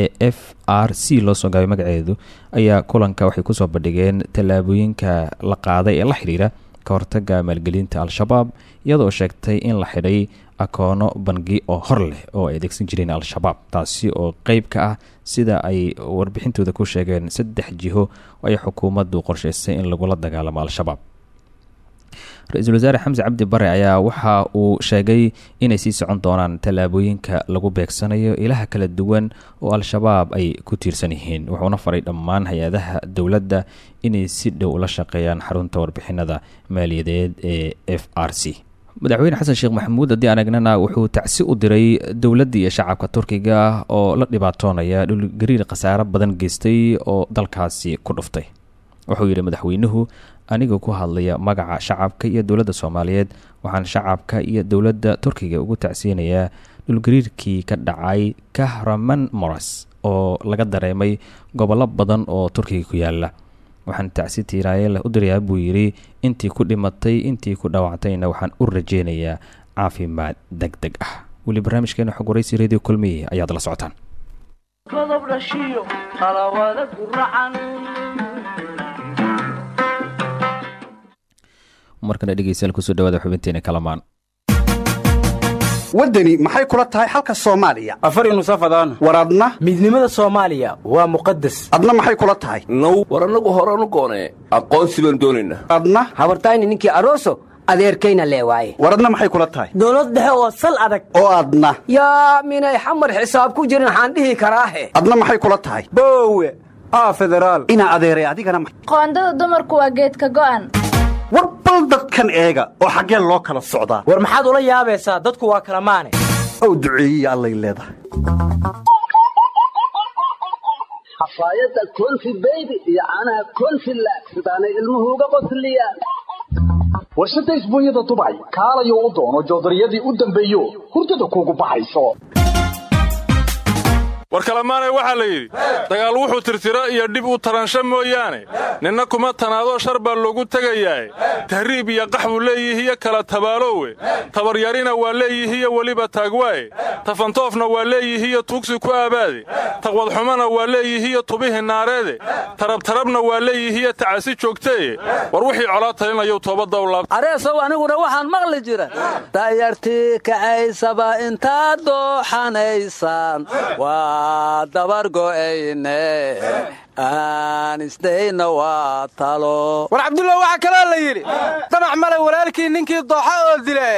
[SPEAKER 1] ee f r c loo soo gaabay magaceedu ayaa kulanka waxay ku soo bandhigeen tallaabooyinka la qaaday ee la xidhiira ka hortaga maalgelinta al-shabaab iyadoo sheegtay in la xidhay akoono bangi oo hor leh oo ay adeegsan jireen al-shabaab taasi oo qeyb ka ah sida ay warbixintooda ku sheegeen saddex jiho ay xukuumaddu qorsheysay in lagula dagaalamo al-shabaab ra'iisul wasaare xamse cabdi bare ayaa waxa uu sheegay inay sii socon doonaan tallaabooyinka lagu beegsanayo ilaha kala duwan oo al-shabaab ay ku tiirsan yihiin. Wuxuuna faray dhammaan hay'adaha dowladda inay si dhow ula shaqeeyaan xarunta warbixinada maaliyadeed ee f r c. Madaxweyne xasan sheekh maxamuud haddii aan egnana wuxuu tacsi u diray dowladda iyo shacabka turkiga oo la dhibaatoonaya dhulgariir khasaaro badan geystay oo dalkaasi ku dhuftay. Wuxuu yidhi madaxweynuhu aniga ku hadlaya magaca shacabka iyo dowladda soomaaliyeed. Waxaan shacabka iyo dowladda turkiga ugu tacsiyanayaa dhulgariirkii ka dhacay kahraman moras oo laga dareemay gobollo badan oo turkiga ku yaalla waxaan tacsi tiiraayela u dirayaa buu yidhi intii ku dhimatay intii ku dhaawactayna waxaan u rajeynayaa caafimaad deg deg ah. Weli barnaamijkeena xog radio kulmiye ayaad la socotaan markana dhegeystayaal ku soo dhawaada xubinteena kalamaan.
[SPEAKER 11] Waddani maxay kula tahay xalka soomaaliya?
[SPEAKER 12] Afari nusafadaan
[SPEAKER 11] war adna?
[SPEAKER 12] Midnimada soomaaliya waa muqadas
[SPEAKER 11] adna maxay kula tahay?
[SPEAKER 13] Now war annagu horanu goonee aqoonsi baan doonaynaa
[SPEAKER 11] adna?
[SPEAKER 12] Habartayni ninkii aroso
[SPEAKER 13] adeerkayna lee waaye.
[SPEAKER 11] War adna maxay kula tahay?
[SPEAKER 12] Dowlad dhexe oo sal adag.
[SPEAKER 11] Oo adna.
[SPEAKER 13] Yaa minay xamar xisaab ku jirin waxaan dhihi karaahe
[SPEAKER 11] adna maxay kula tahay?
[SPEAKER 12] Boowe aa federaal.
[SPEAKER 11] Inaa adeeray adigana
[SPEAKER 14] qoondada dumarku waa geedka go'an
[SPEAKER 11] bal dadkan eega oo xaggee loo kala socdaa?
[SPEAKER 12] War maxaad ula yaabaysaa? Dadku waa kala maane.
[SPEAKER 11] Ow duceeyiya allay leedahay.
[SPEAKER 15] Xafaayadda konfi beybi iyo caanaha konfi laag sidaanay ilmuhu uga qosliyaan
[SPEAKER 16] warshada isbuunyada dubay kaalayo u doono joodariyadii u dambeeyo hurdada kuugu baxayso
[SPEAKER 17] war kalamaanay waxaa la yidhi dagaal wuxuu tirtiro iyo dhib u taransho mooyaane. Ninna kuma tanaadoo shar baa loogu tegayaae tahriib iyo qax buu leeyihiyo kala tabaalowe tabaryarina waa leeyihiyo weliba taagwaaye. Tafantoofna waa leeyihiyo tuugsi ku aabaade. Taqwadxumana waa leeyihiyo tubihi naareede. Tarabtarabna waa leeyihiyo tacasi joogteye war wixii colaa talinayou toobadda u laabta
[SPEAKER 18] areesow aniguna waxaan maqli jira dayartii kacaysaba intaad dooxanaysaan talo.
[SPEAKER 12] War cabdulla waxaa kaloo la yidhi damac male walaalkii ninkii dooxa oo dile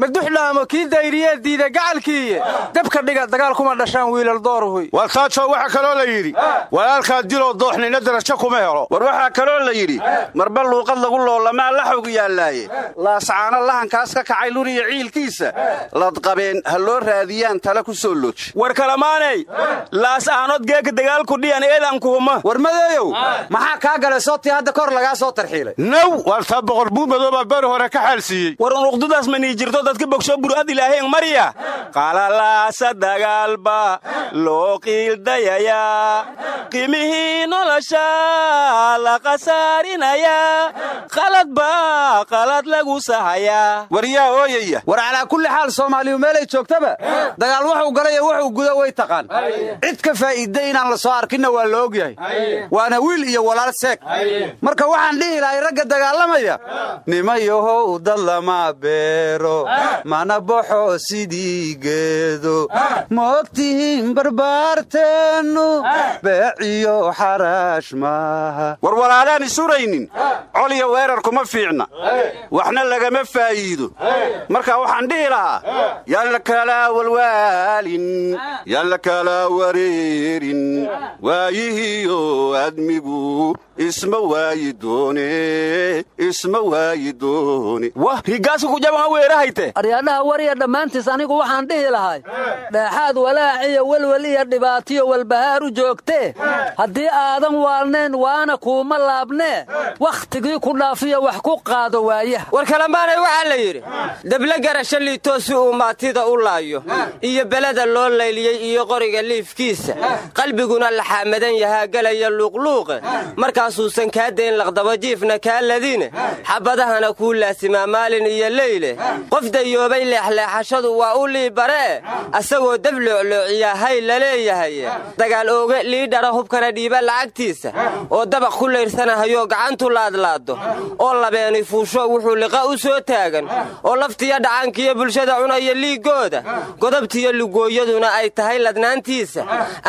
[SPEAKER 12] maduxdhaamo kii dayriyee diida gacalkiiye dabka dhiga dagaal kuma dhashaan wiilal dooruhuy
[SPEAKER 19] war taajo waxaa kaloo la yidhi walaalkaa diloo dooxnina darajo kuma helo.
[SPEAKER 11] War waxaa kaloo la yidhi marba luuqad lagu loolamaa laxawgu yaallaaye laascaano lahankaas ka kacay luriya ciilkiisa. Ladqabeen ha loo raadiyaan tala ku soo looji.
[SPEAKER 12] War kalamaanay laas'aanood geeka dagaalku dhiyan eedankuhuma
[SPEAKER 11] war madeeyow
[SPEAKER 12] maxaa kaa galay? Sootii hadda kor lagaa soo tarxiilay.
[SPEAKER 19] Naw waar taa boqor buumadoobaa beri hore ka xaalsiiyey.
[SPEAKER 12] War unuqdudaas manii jirto dadka bogsho bur'ad ilaaheen marya qalalaasa dagaalba loo qiildayayaa qimihii nolosha la khasaarinayaa. Qalad baa qalad lagu sahayaa.
[SPEAKER 11] War yaa ooyaya.
[SPEAKER 12] War calaa kulli xaal soomaaliyu meelay joogtaba. Dagaal wuxuu galaya wuxuu guda way taqaan cid ka faa'iidda inaan la soo arkinna waa la ogyahay. Waana wiil iyo walaal seeg marka waxaan dhihi lahay ragga dagaalamaya nimayahow dad lama beero mana baxo sidii geedo ma ogtihiin barbaarteennu beeciyo xaraash maaha.
[SPEAKER 11] War walaalaan isuraynin col iyo weerar kuma fiicna. Waxna lagama faa'iido. Marka waxaan dhihi lahaa yaan la kala walwaalin yaan la kala wareerin waayihiyo admigu isma waayi doone isma waayi doone.
[SPEAKER 12] Wah rigaasu ku jaban weerahayte
[SPEAKER 18] aryaadhaha wariya dhammaantiis anigu waxaan dhihi lahay dheexaad walaaciyo welwel iyo dhibaatiyo walbahaar u joogtee haddii aadan waalnayn waana kuuma laabnee wakhtigii ku dhaafiyo wax ku qaado waayaha.
[SPEAKER 20] War kalamaanay waxaa la yidhi dable garasho liitoo si uu maatida u laayo iyo beleda loo layliyey iyo qoriga liifkiisa qalbiguna laxaamadan yahaa gelaya luuqluuqe markaasuusan kaa dayn laqdabajiifna kaa ladine xabadahana kuu laasimaa maalin iyo leyle qof dayoobay leexleexashadu waa u liibaree asagoo dab loocloociyaa hay la leeyahay. Dagaal ooge liidhara hubkana dhiiba lacagtiisa. Oo dabaq ku layrsanahayo gacantu laadlaado oo labeeni fuusho wuxuu liqa u soo taagan. Oo laftiyo dhacankiyo bulshada cunaya liiggooda godobtiyo lugooyaduna ay tahay ladnaantiisa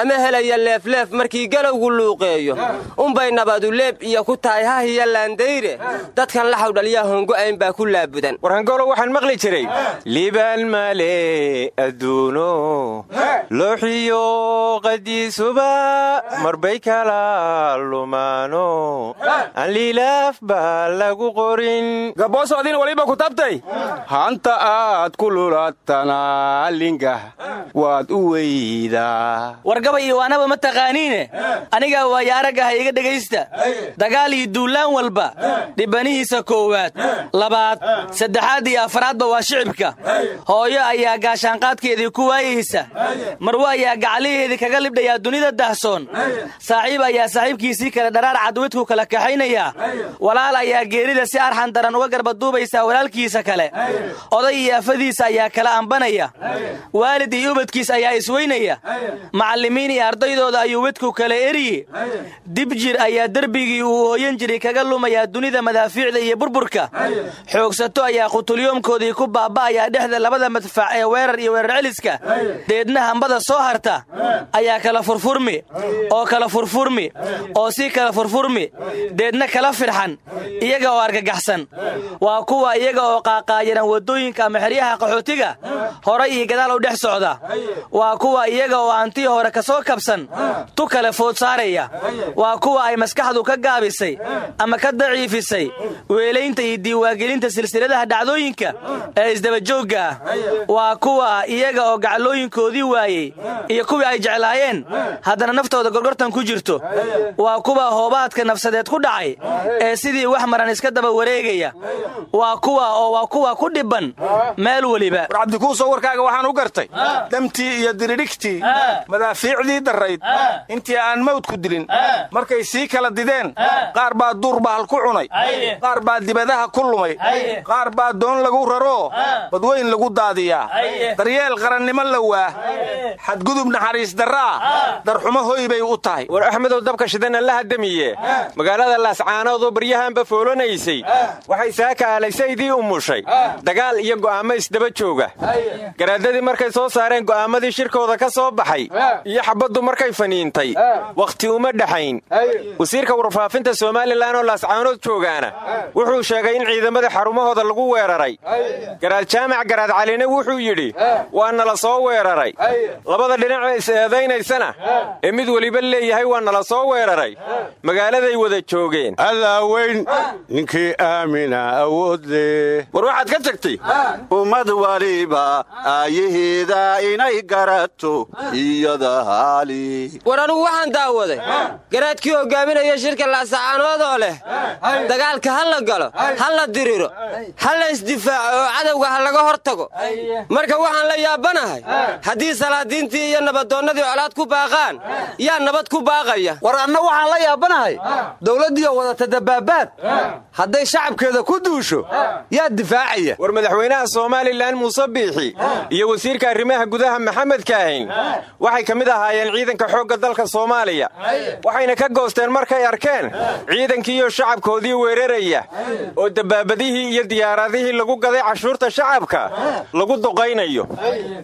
[SPEAKER 20] ama helaya leefleef markii galowgu luuqeeyo. Unbay nabadu leeb iyo ku tahay hahiyo laandayre dadkan la xawdhalyaa hongo'ayn baa ku laabudan.
[SPEAKER 12] War hangolo waxaan maqli jiray. Liibaan male adduuno. Looxiyo qadiisuba marbay kala lumaano. Aan liilaaf baa lagu qorin. Gaboosoodin waliba ku tabtay? Hanta aad ku lulatana waad u weydaa
[SPEAKER 21] wargabay iyo waanaba ma taqaaniine? Anigaa waayaaraggaha iga dhegaysta. Dagaal iyo duullaan walba. Dhibanihiisa koowaad. Labaad. Saddexaad iyo afraadba waa shicibka. Hooyo ayaa gaashaanqaadkeedii ku waayaysa marwe ayaa gacaliheedii kaga libdhayaa dunida dahsoon. Saaxiib ayaa saaxiibkiisii kale dharaar cadwidku kala kaxaynayaa walaal ayaa geerida si arxan daran uga garbaduubaysaa walaalkiisa kale. Oday iyo afadiisa ayaa kala ambanaya waalid iyo ubadkiis ayaa isweynaya macallimiin iyo ardaydooda ayuu wedku kala eriye yidhi dib jir ayaa derbigii uu hooyan jiray kaga lumayaa dunida madaafiicda iyo burburka. Xoogsato ayaa qutulyoomkoodii ku baaba'ayaa dhexda labada madfac ee weerar iyo weerar celiska. Deedna hambada soo harta. Ayaa kala furfurmi. Oo kala furfurmi. Oo sii kala furfurmi. Deedna kala firxan. Iyaga oo argagaxsan. Waa kuwa iyaga oo qaaqaayaran waddooyinka ama xeryaha qaxootiga. Horay iyo gadaal u dhex socda. Waa kuwa iyaga oo hantii hore ka soo kabsan tu kale food saaraya. Waa kuwa ay maskaxdu ka gaabisay ama ka daciifisay weelaynta iyo diiwaangelinta silsiladaha dhacdooyinka ee isdabajoogga ah. Waa kuwa iyaga oo gaclooyinkoodii waayey iyo kuwii ay jeclaayeen. Haddana naftooda gorgortan ku jirto. Waa kuwa hoobaadka nafsadeed ku dhacay ee sidii wax maran iska daba wareegaya. Waa kuwa oo waa kuwa ku dhibban meel weliba
[SPEAKER 19] war cabdikuuso warkaaga waxaan u gartay. Damtii iyo diridhigtii madaafiicdii darrayd intii aan mawdku dilin. Markay sii kala dideen. Qaar baa duur bahal ku cunay. Qaar baa dibadaha ku lumay. Qaar baa doon lagu raroo badweyn lagu daadiyaa. Daryeel qarannimo la waa. Xadgudub naxariis darraa darxumo hoy bay u tahay.
[SPEAKER 22] War axmedow dabka shidan la hadamiye magaalada laascaanoodoo baryahanba foolanaysay. Waxay saaka alaysaydii umushay dagaal iyo go'aamo isdaba jooga. Garaadadii markay soo saareen go'aamadii shirkooda ka soo baxay iyo xabaddu markay faniintay. Wakhti uma dhexayn wasiirka warfaafinta somalilan oo laascaanood joogaana wuxuu sheegay in ciidamadii xarumahooda lagu weeraray. Garaad jaamac garaad caline wuxuu yidhi waa nala soo weeraray. Labada dhinac is eedaynaysana ee. Mid weliba leeyahay waa nala soo weeraray. Magaaladay wada joogeen.
[SPEAKER 11] Allaaweyn ninkii aamina awood leh war waxaad ka tagtay? Ummad waliba aayaheeda inay garato
[SPEAKER 20] war anugu waxaan daawaday. Garaadkii hogaaminaya shirka laasacaanood oo leh dagaalka ha la galo ha la diriro ha la isdifaaco oo cadowga ha laga hor tago. Marka waxaan la yaabanahay haddii salaadiintii iyo nabadoonnadii colaad ku baaqaan yaa nabad ku baaqaya.
[SPEAKER 12] War anna waxaan la yaabanahay dowladdiioo wadata dabaabaad hadday shacabkeeda ku duusho yaa difaacaya.
[SPEAKER 22] War madaxweynaha somalilan muuse biixi iyo wasiirka arrimaha gudaha maxamed kaahin waxay ka mid ahaayeen ciidanka xoogga dalka soomaaliya. Waxayna ka goosteen markay arkeen ciidankiiyo shacabkoodii weeraraya. Oo dabaabadihii iyo diyaaradihii lagu gaday cashuurta shacabka lagu duqaynayo.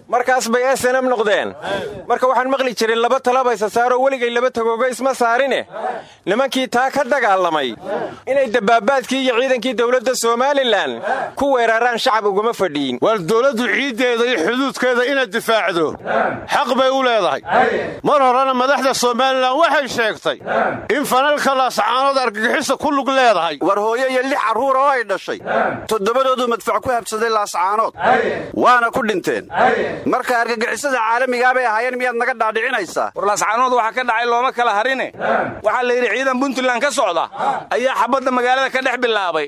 [SPEAKER 22] Markaas bay snm noqdeen. Marka waxaan maqli jiray laba talabaysa saaroo weligay laba tagoogo isma saarine. Nimankii taa ka dagaalamay inay dabaabaadkii iyo ciidankii dowladda somalilan ku weeraraan shacab uguma fadhiin.
[SPEAKER 11] War dowladdu ciiddeeda iyo xuduudkeeda inaad difaacdo leedahay. Mar horena madaxda somalilan waxay sheegtay in fanalka laascaanood argagixisa ku lug leedahay.
[SPEAKER 19] War hooyo iyo lix carruura oo ay dhashay. Toddobadoodu madfac ku habsaday laascaanood. Waana ku dhinteen. Marka argagixisada caalamigaa bay ahaayeen miyaad naga dhaadhicinaysaa
[SPEAKER 23] war laascaanood waxaa ka dhacay looma kala harine. Waxaa la yidhi ciidan puntland ka socda. Ayaa xabadda magaalada ka dhex bilaabay.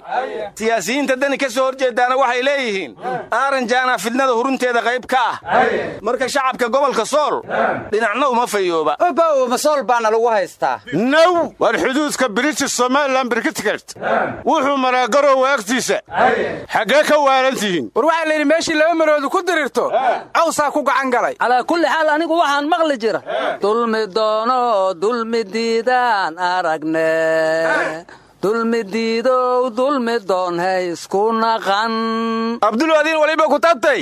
[SPEAKER 23] Siyaasiyiinta dani ka soo horjeedaana waxay leeyihiin aaranjaana fidnada hurunteeda qayb ka ah. Marka shacabka gobolka sool dhinacna uma fayooba.
[SPEAKER 12] Ma sool baana lagu haystaa.
[SPEAKER 11] Naw war xuduudka british somalilan brikitgert wuxuu maraa garowa agtiisa xaggee ka waalantihiin.
[SPEAKER 12] War waxaa la yidhi meeshii laba maroodu ku dirirto cawsaa ku gacan galay.
[SPEAKER 18] Calaa kulli xaal anigu waxaan maqli jira dulmi doono dulmi diidaan aragne dulmidiidow dulmi doonhay isku naqan
[SPEAKER 19] abdulwadiin weliba ku tabtay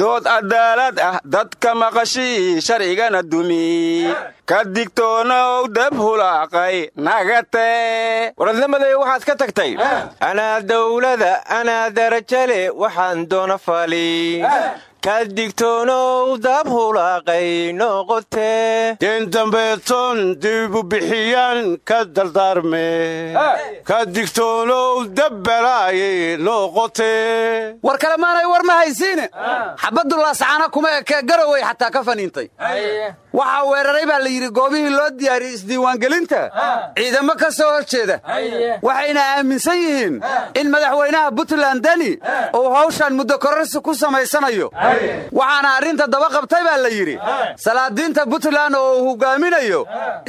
[SPEAKER 19] dood cadaalad ah dadka maqashii sharcigana dumi. Ka digtoonow dab hulaaqay nagate.
[SPEAKER 22] Waradnimaday waxaad ka tagtay? Anaa dawlada anaa darajale waxaan doona fali ka digtoonow dab hulaaqay noqote.
[SPEAKER 11] Deen dambeetoon dibu bixiyaan ka dardaarme ka digtoonow dabbelaayay noqote
[SPEAKER 12] war kale maanay war ma haysiine? Xabaddu laasacaana kuma ekee garowey xataa ka faniintay. Waxaa weeraray baa la yidhi goobihii loo diyaariyey isdiiwaangelinta ciidamo ka soo hor jeeda waxayna aaminsan yihiin in madaxweynaha puntland deni uu hawshan muddo kororsi ku samaysanayo waxaana arrinta daba qabtay baa la yidhi. Salaadiinta puntland oo uu hogaaminayo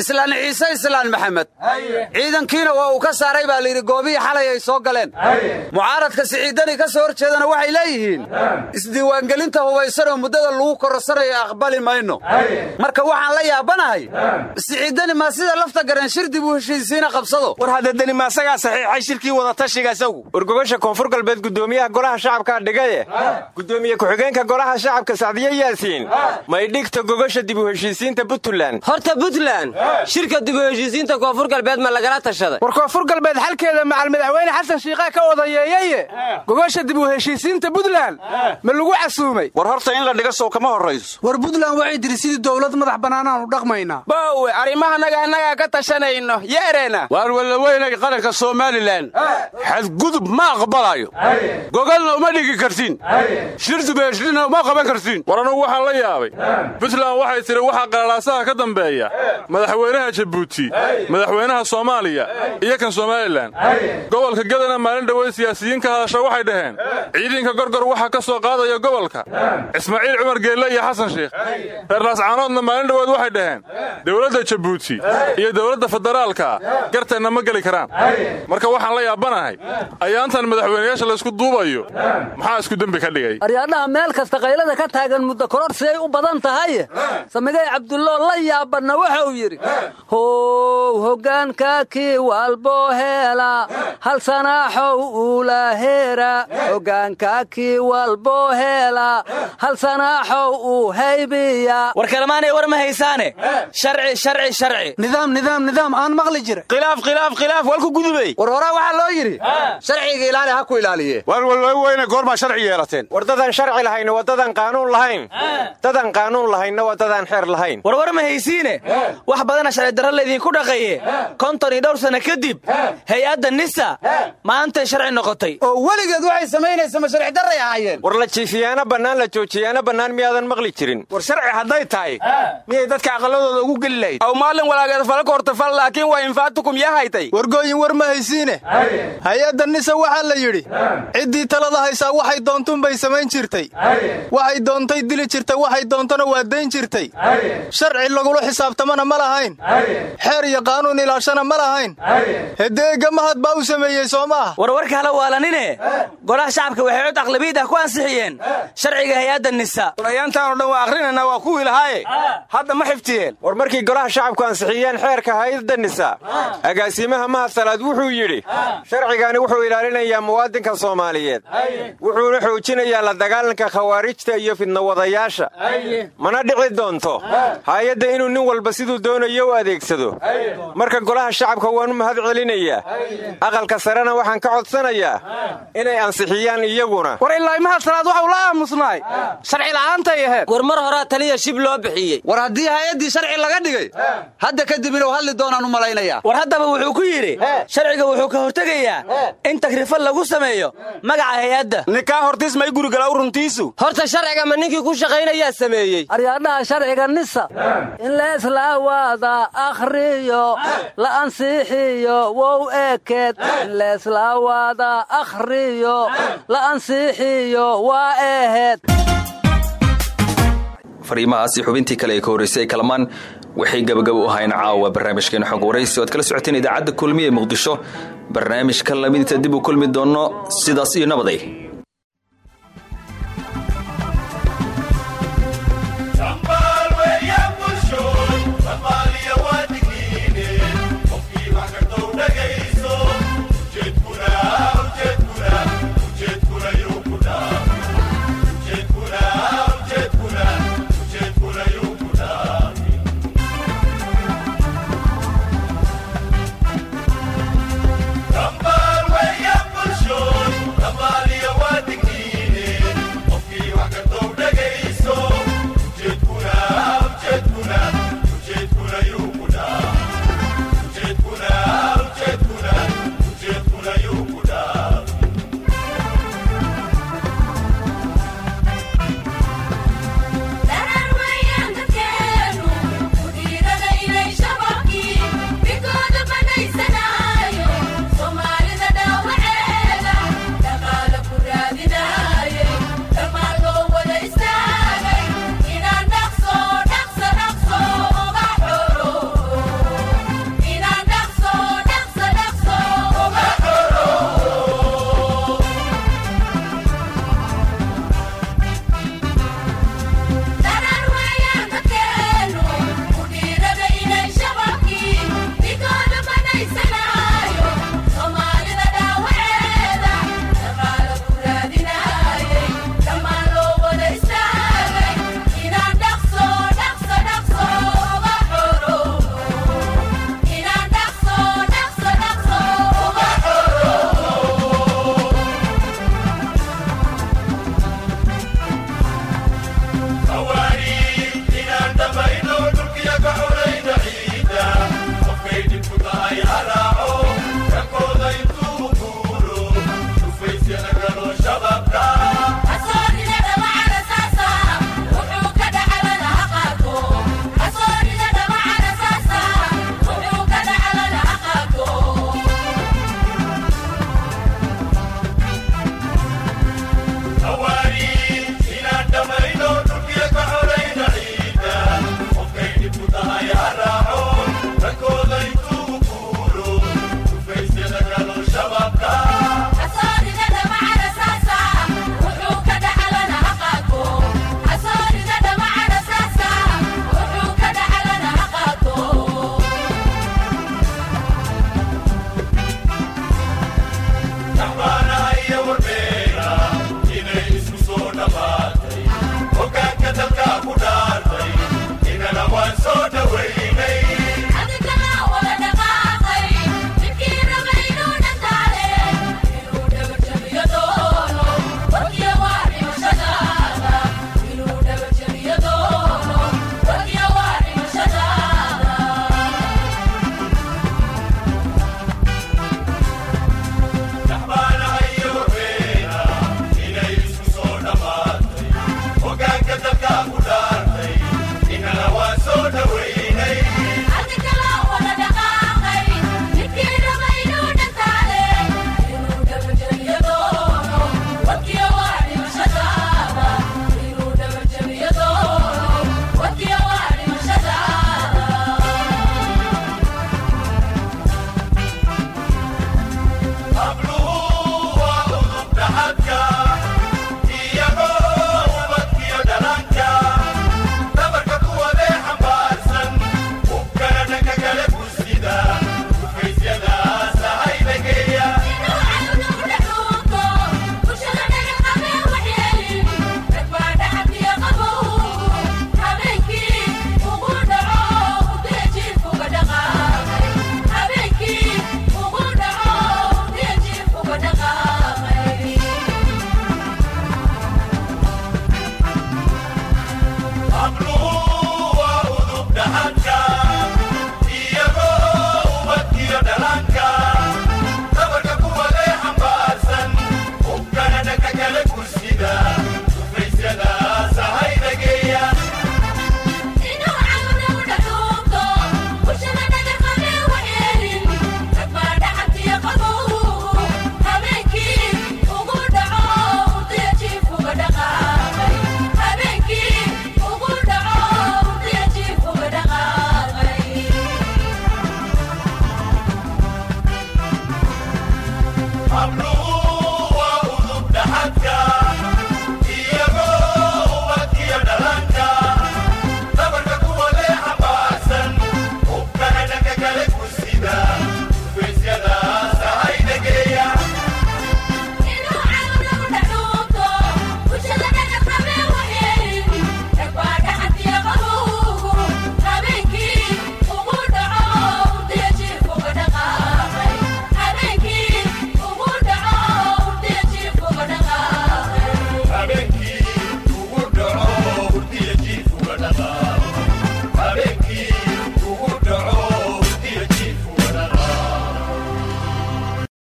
[SPEAKER 12] islaan ciise islaan maxamed. Ciidankiina waa uu ka saaray baa layidhi goobihii xalay ay soo galeen. Mucaaradka siciidani ka soo horjeedana waxay leeyihiin isdiiwaangelinta hubaysan oo muddada lagu korosanayo aqbali mayno. Marka waxaan la yaabanahay siciidani maa sida lafta garan shir dib u heshiisiina qabsado.
[SPEAKER 19] War haddadani maasagaa saxiixay shirkii wadatashiga isagu
[SPEAKER 22] wargogosha koonfur galbeed gudoomiyaha golaha shacabkaa dhigaye gudoomiye ku-xigeenka golaha shacabka sacdiye yaasiin. May dhigta gogosha dib u heshiisiinta puntland?
[SPEAKER 20] Horta puntland! Shirka dib u heshiisiinta koonfur galbeed ma lagala tashaday.
[SPEAKER 21] War koonfur galbeed xalkeeda macal madaxweyne xasan shiiqaa ka odayeeyeye? Gogosha dib u heshiisiinta puntland ma lagu casuumay?
[SPEAKER 11] War horta in la dhiga sow kama horrayso.
[SPEAKER 21] War puntland waxay tiri sidii dowlad madax bannaanaan u dhaqmaynaa
[SPEAKER 19] boowe arrimahanaga annagaa ka tashanayno. Yeereena
[SPEAKER 24] waar walaweynay qaranka somalilan. Xadgudub ma aqbalayo gogolna uma dhigi kartiin shir dubeeshina uma qaban kartiin
[SPEAKER 17] war anugu waxaan la yaabay. Puntland waxay tidhi waxaa qalalaasaha ka dambeeya madaxweynaha jabuuti madaxweynaha soomaaliya iyo kan somalilan gobolka gadana maalin dhoweyd siyaasiyiin ka hadasha waxay dhaheen ciidanka gorgor waxaa ka soo qaadaya gobolka. Ismaaciil cumar geelle iyo xasan sheikh. Reer laascaanoodna maalin dhoweed waxay dhaheen dowladda jabuuti iyo dowladda federaalka garteenna ma geli karaan. Marka waxaan la yaabanahay ayaantan madaxweynayaasha laysku duubayo maxaa isku dembi ka dhigay
[SPEAKER 18] aryaadhaha meel kasta qaylada ka taagan muddo kororsi ay u badan tahay. Samigay cabdulloo la yaabanna waxa uu yidhi how hoggaanka kii walboo heela. Hal sanaaxow uula heera. Hoggaanka kii walboo heela. Hal sanaaxow uu haybiya.
[SPEAKER 21] War kalemaanay war ma haysaane. Sharci sharci sharci. Nidaam nidaam nidaam aan maqli jira
[SPEAKER 19] khilaaf khilaaf khilaaf walku gudubay.
[SPEAKER 12] War horaa waxaa loo yidhi sharciga ilaali ha ku ilaaliye.
[SPEAKER 24] Waar walaweyne goormaa sharci yeelateen.
[SPEAKER 22] War dadaan sharci lahayn waa dadaan qaanuun lahayn. Dadaan qaanuun lahaynna waa dadaan xeer lahayn.
[SPEAKER 21] War war ma haysiine? Wax badana sharci darro laydinku dhaqaye. Konton iyo dhowr sanno kadib hay'adda nisa maantay sharci noqotay.
[SPEAKER 12] Oo weligeed waxay samaynaysa ma sharci darray ahaayeen.
[SPEAKER 22] War la jiifiyaana bannaan la joojiyaana bannaan miyaadan maqli jirin.
[SPEAKER 19] War sharci hadday tahay miyay dadka aqalladooda ugu geli lahayd? Aw maalin walaageed falka hortafal laakiin waa infaatukum yaa haytay.
[SPEAKER 21] Wargooyin war ma haysiine. Hay'adda nisa waxaa la yidhi ciddii talada haysaa waxay doontunbay samayn jirtay waxay doontay dili jirtay waxay doontona waa dayn jirtay. Sharci lagula xisaabtamana ma lahayn. Xeer iyo qaanuun ilaashana ma lahayn. Hedeega mahad baa u sameeyey soo maaha war warka hala waalanine? Golaha shacabka waxay cod aqlabiyad ah ku ansixiyeen. Sharciga hay'adda nisa.
[SPEAKER 19] Ayaantaanoo dhan waa akhrinaynaa waa kuwii lahaaye hadda ma xifdiyeen.
[SPEAKER 22] War markii golaha shacabku ansixiyeen xeerka hay'adda nisa agaasimaha mahad salaad wuxuu yidhi sharcigani wuxuu ilaalinayaa muwaadinka soomaaliyeed. Wuxuuna xoojinayaa la dagaalanka khawaarijta iyo fidnawadayaasha. Mana dhici doonto. Hay'adda inuu nin walba siduu doonayo u adeegsado. Marka golaha shacabka waan u mahad celinayaa aqalka sarena waxaan ka codsanayaa inay ansixiyaan iyaguna.
[SPEAKER 21] War ilaa mahad salaad waxau la aamusnaay. Sharci la'aantay ahayd
[SPEAKER 20] war mar horaa taliya shib loo bixiyey.
[SPEAKER 12] War haddii hay'addii sharci laga dhigay hadda kadib inuu hadli doonaan u malaynayaa
[SPEAKER 21] war haddaba wuxuu ku yidhi sharciga wuxuu ka hortegayaa in takrifal lagu sameeyo magaca hay'adda.
[SPEAKER 19] Ninkaa hortiis may gurigala u runtiisu
[SPEAKER 20] horta sharciga ma ninkii ku shaqaynayaa sameeyey?
[SPEAKER 18] Aryaadhaha sharciga nisa. In leesla wada akhriyo la ansiixiyo wow ekeed in leesla wada akhriyo la ansiixiyo waa eheed
[SPEAKER 1] fariimahaasi xubintii kale ee ka horreysay kalamaan waxay gabagabo u ahayn caawa barnaamijkeena xog waraysi oad kala socoteen idaacadda kulmiya ee muqdisho barnaamijka lamidinta dib u kulmi doonno sidaas iyo nabaday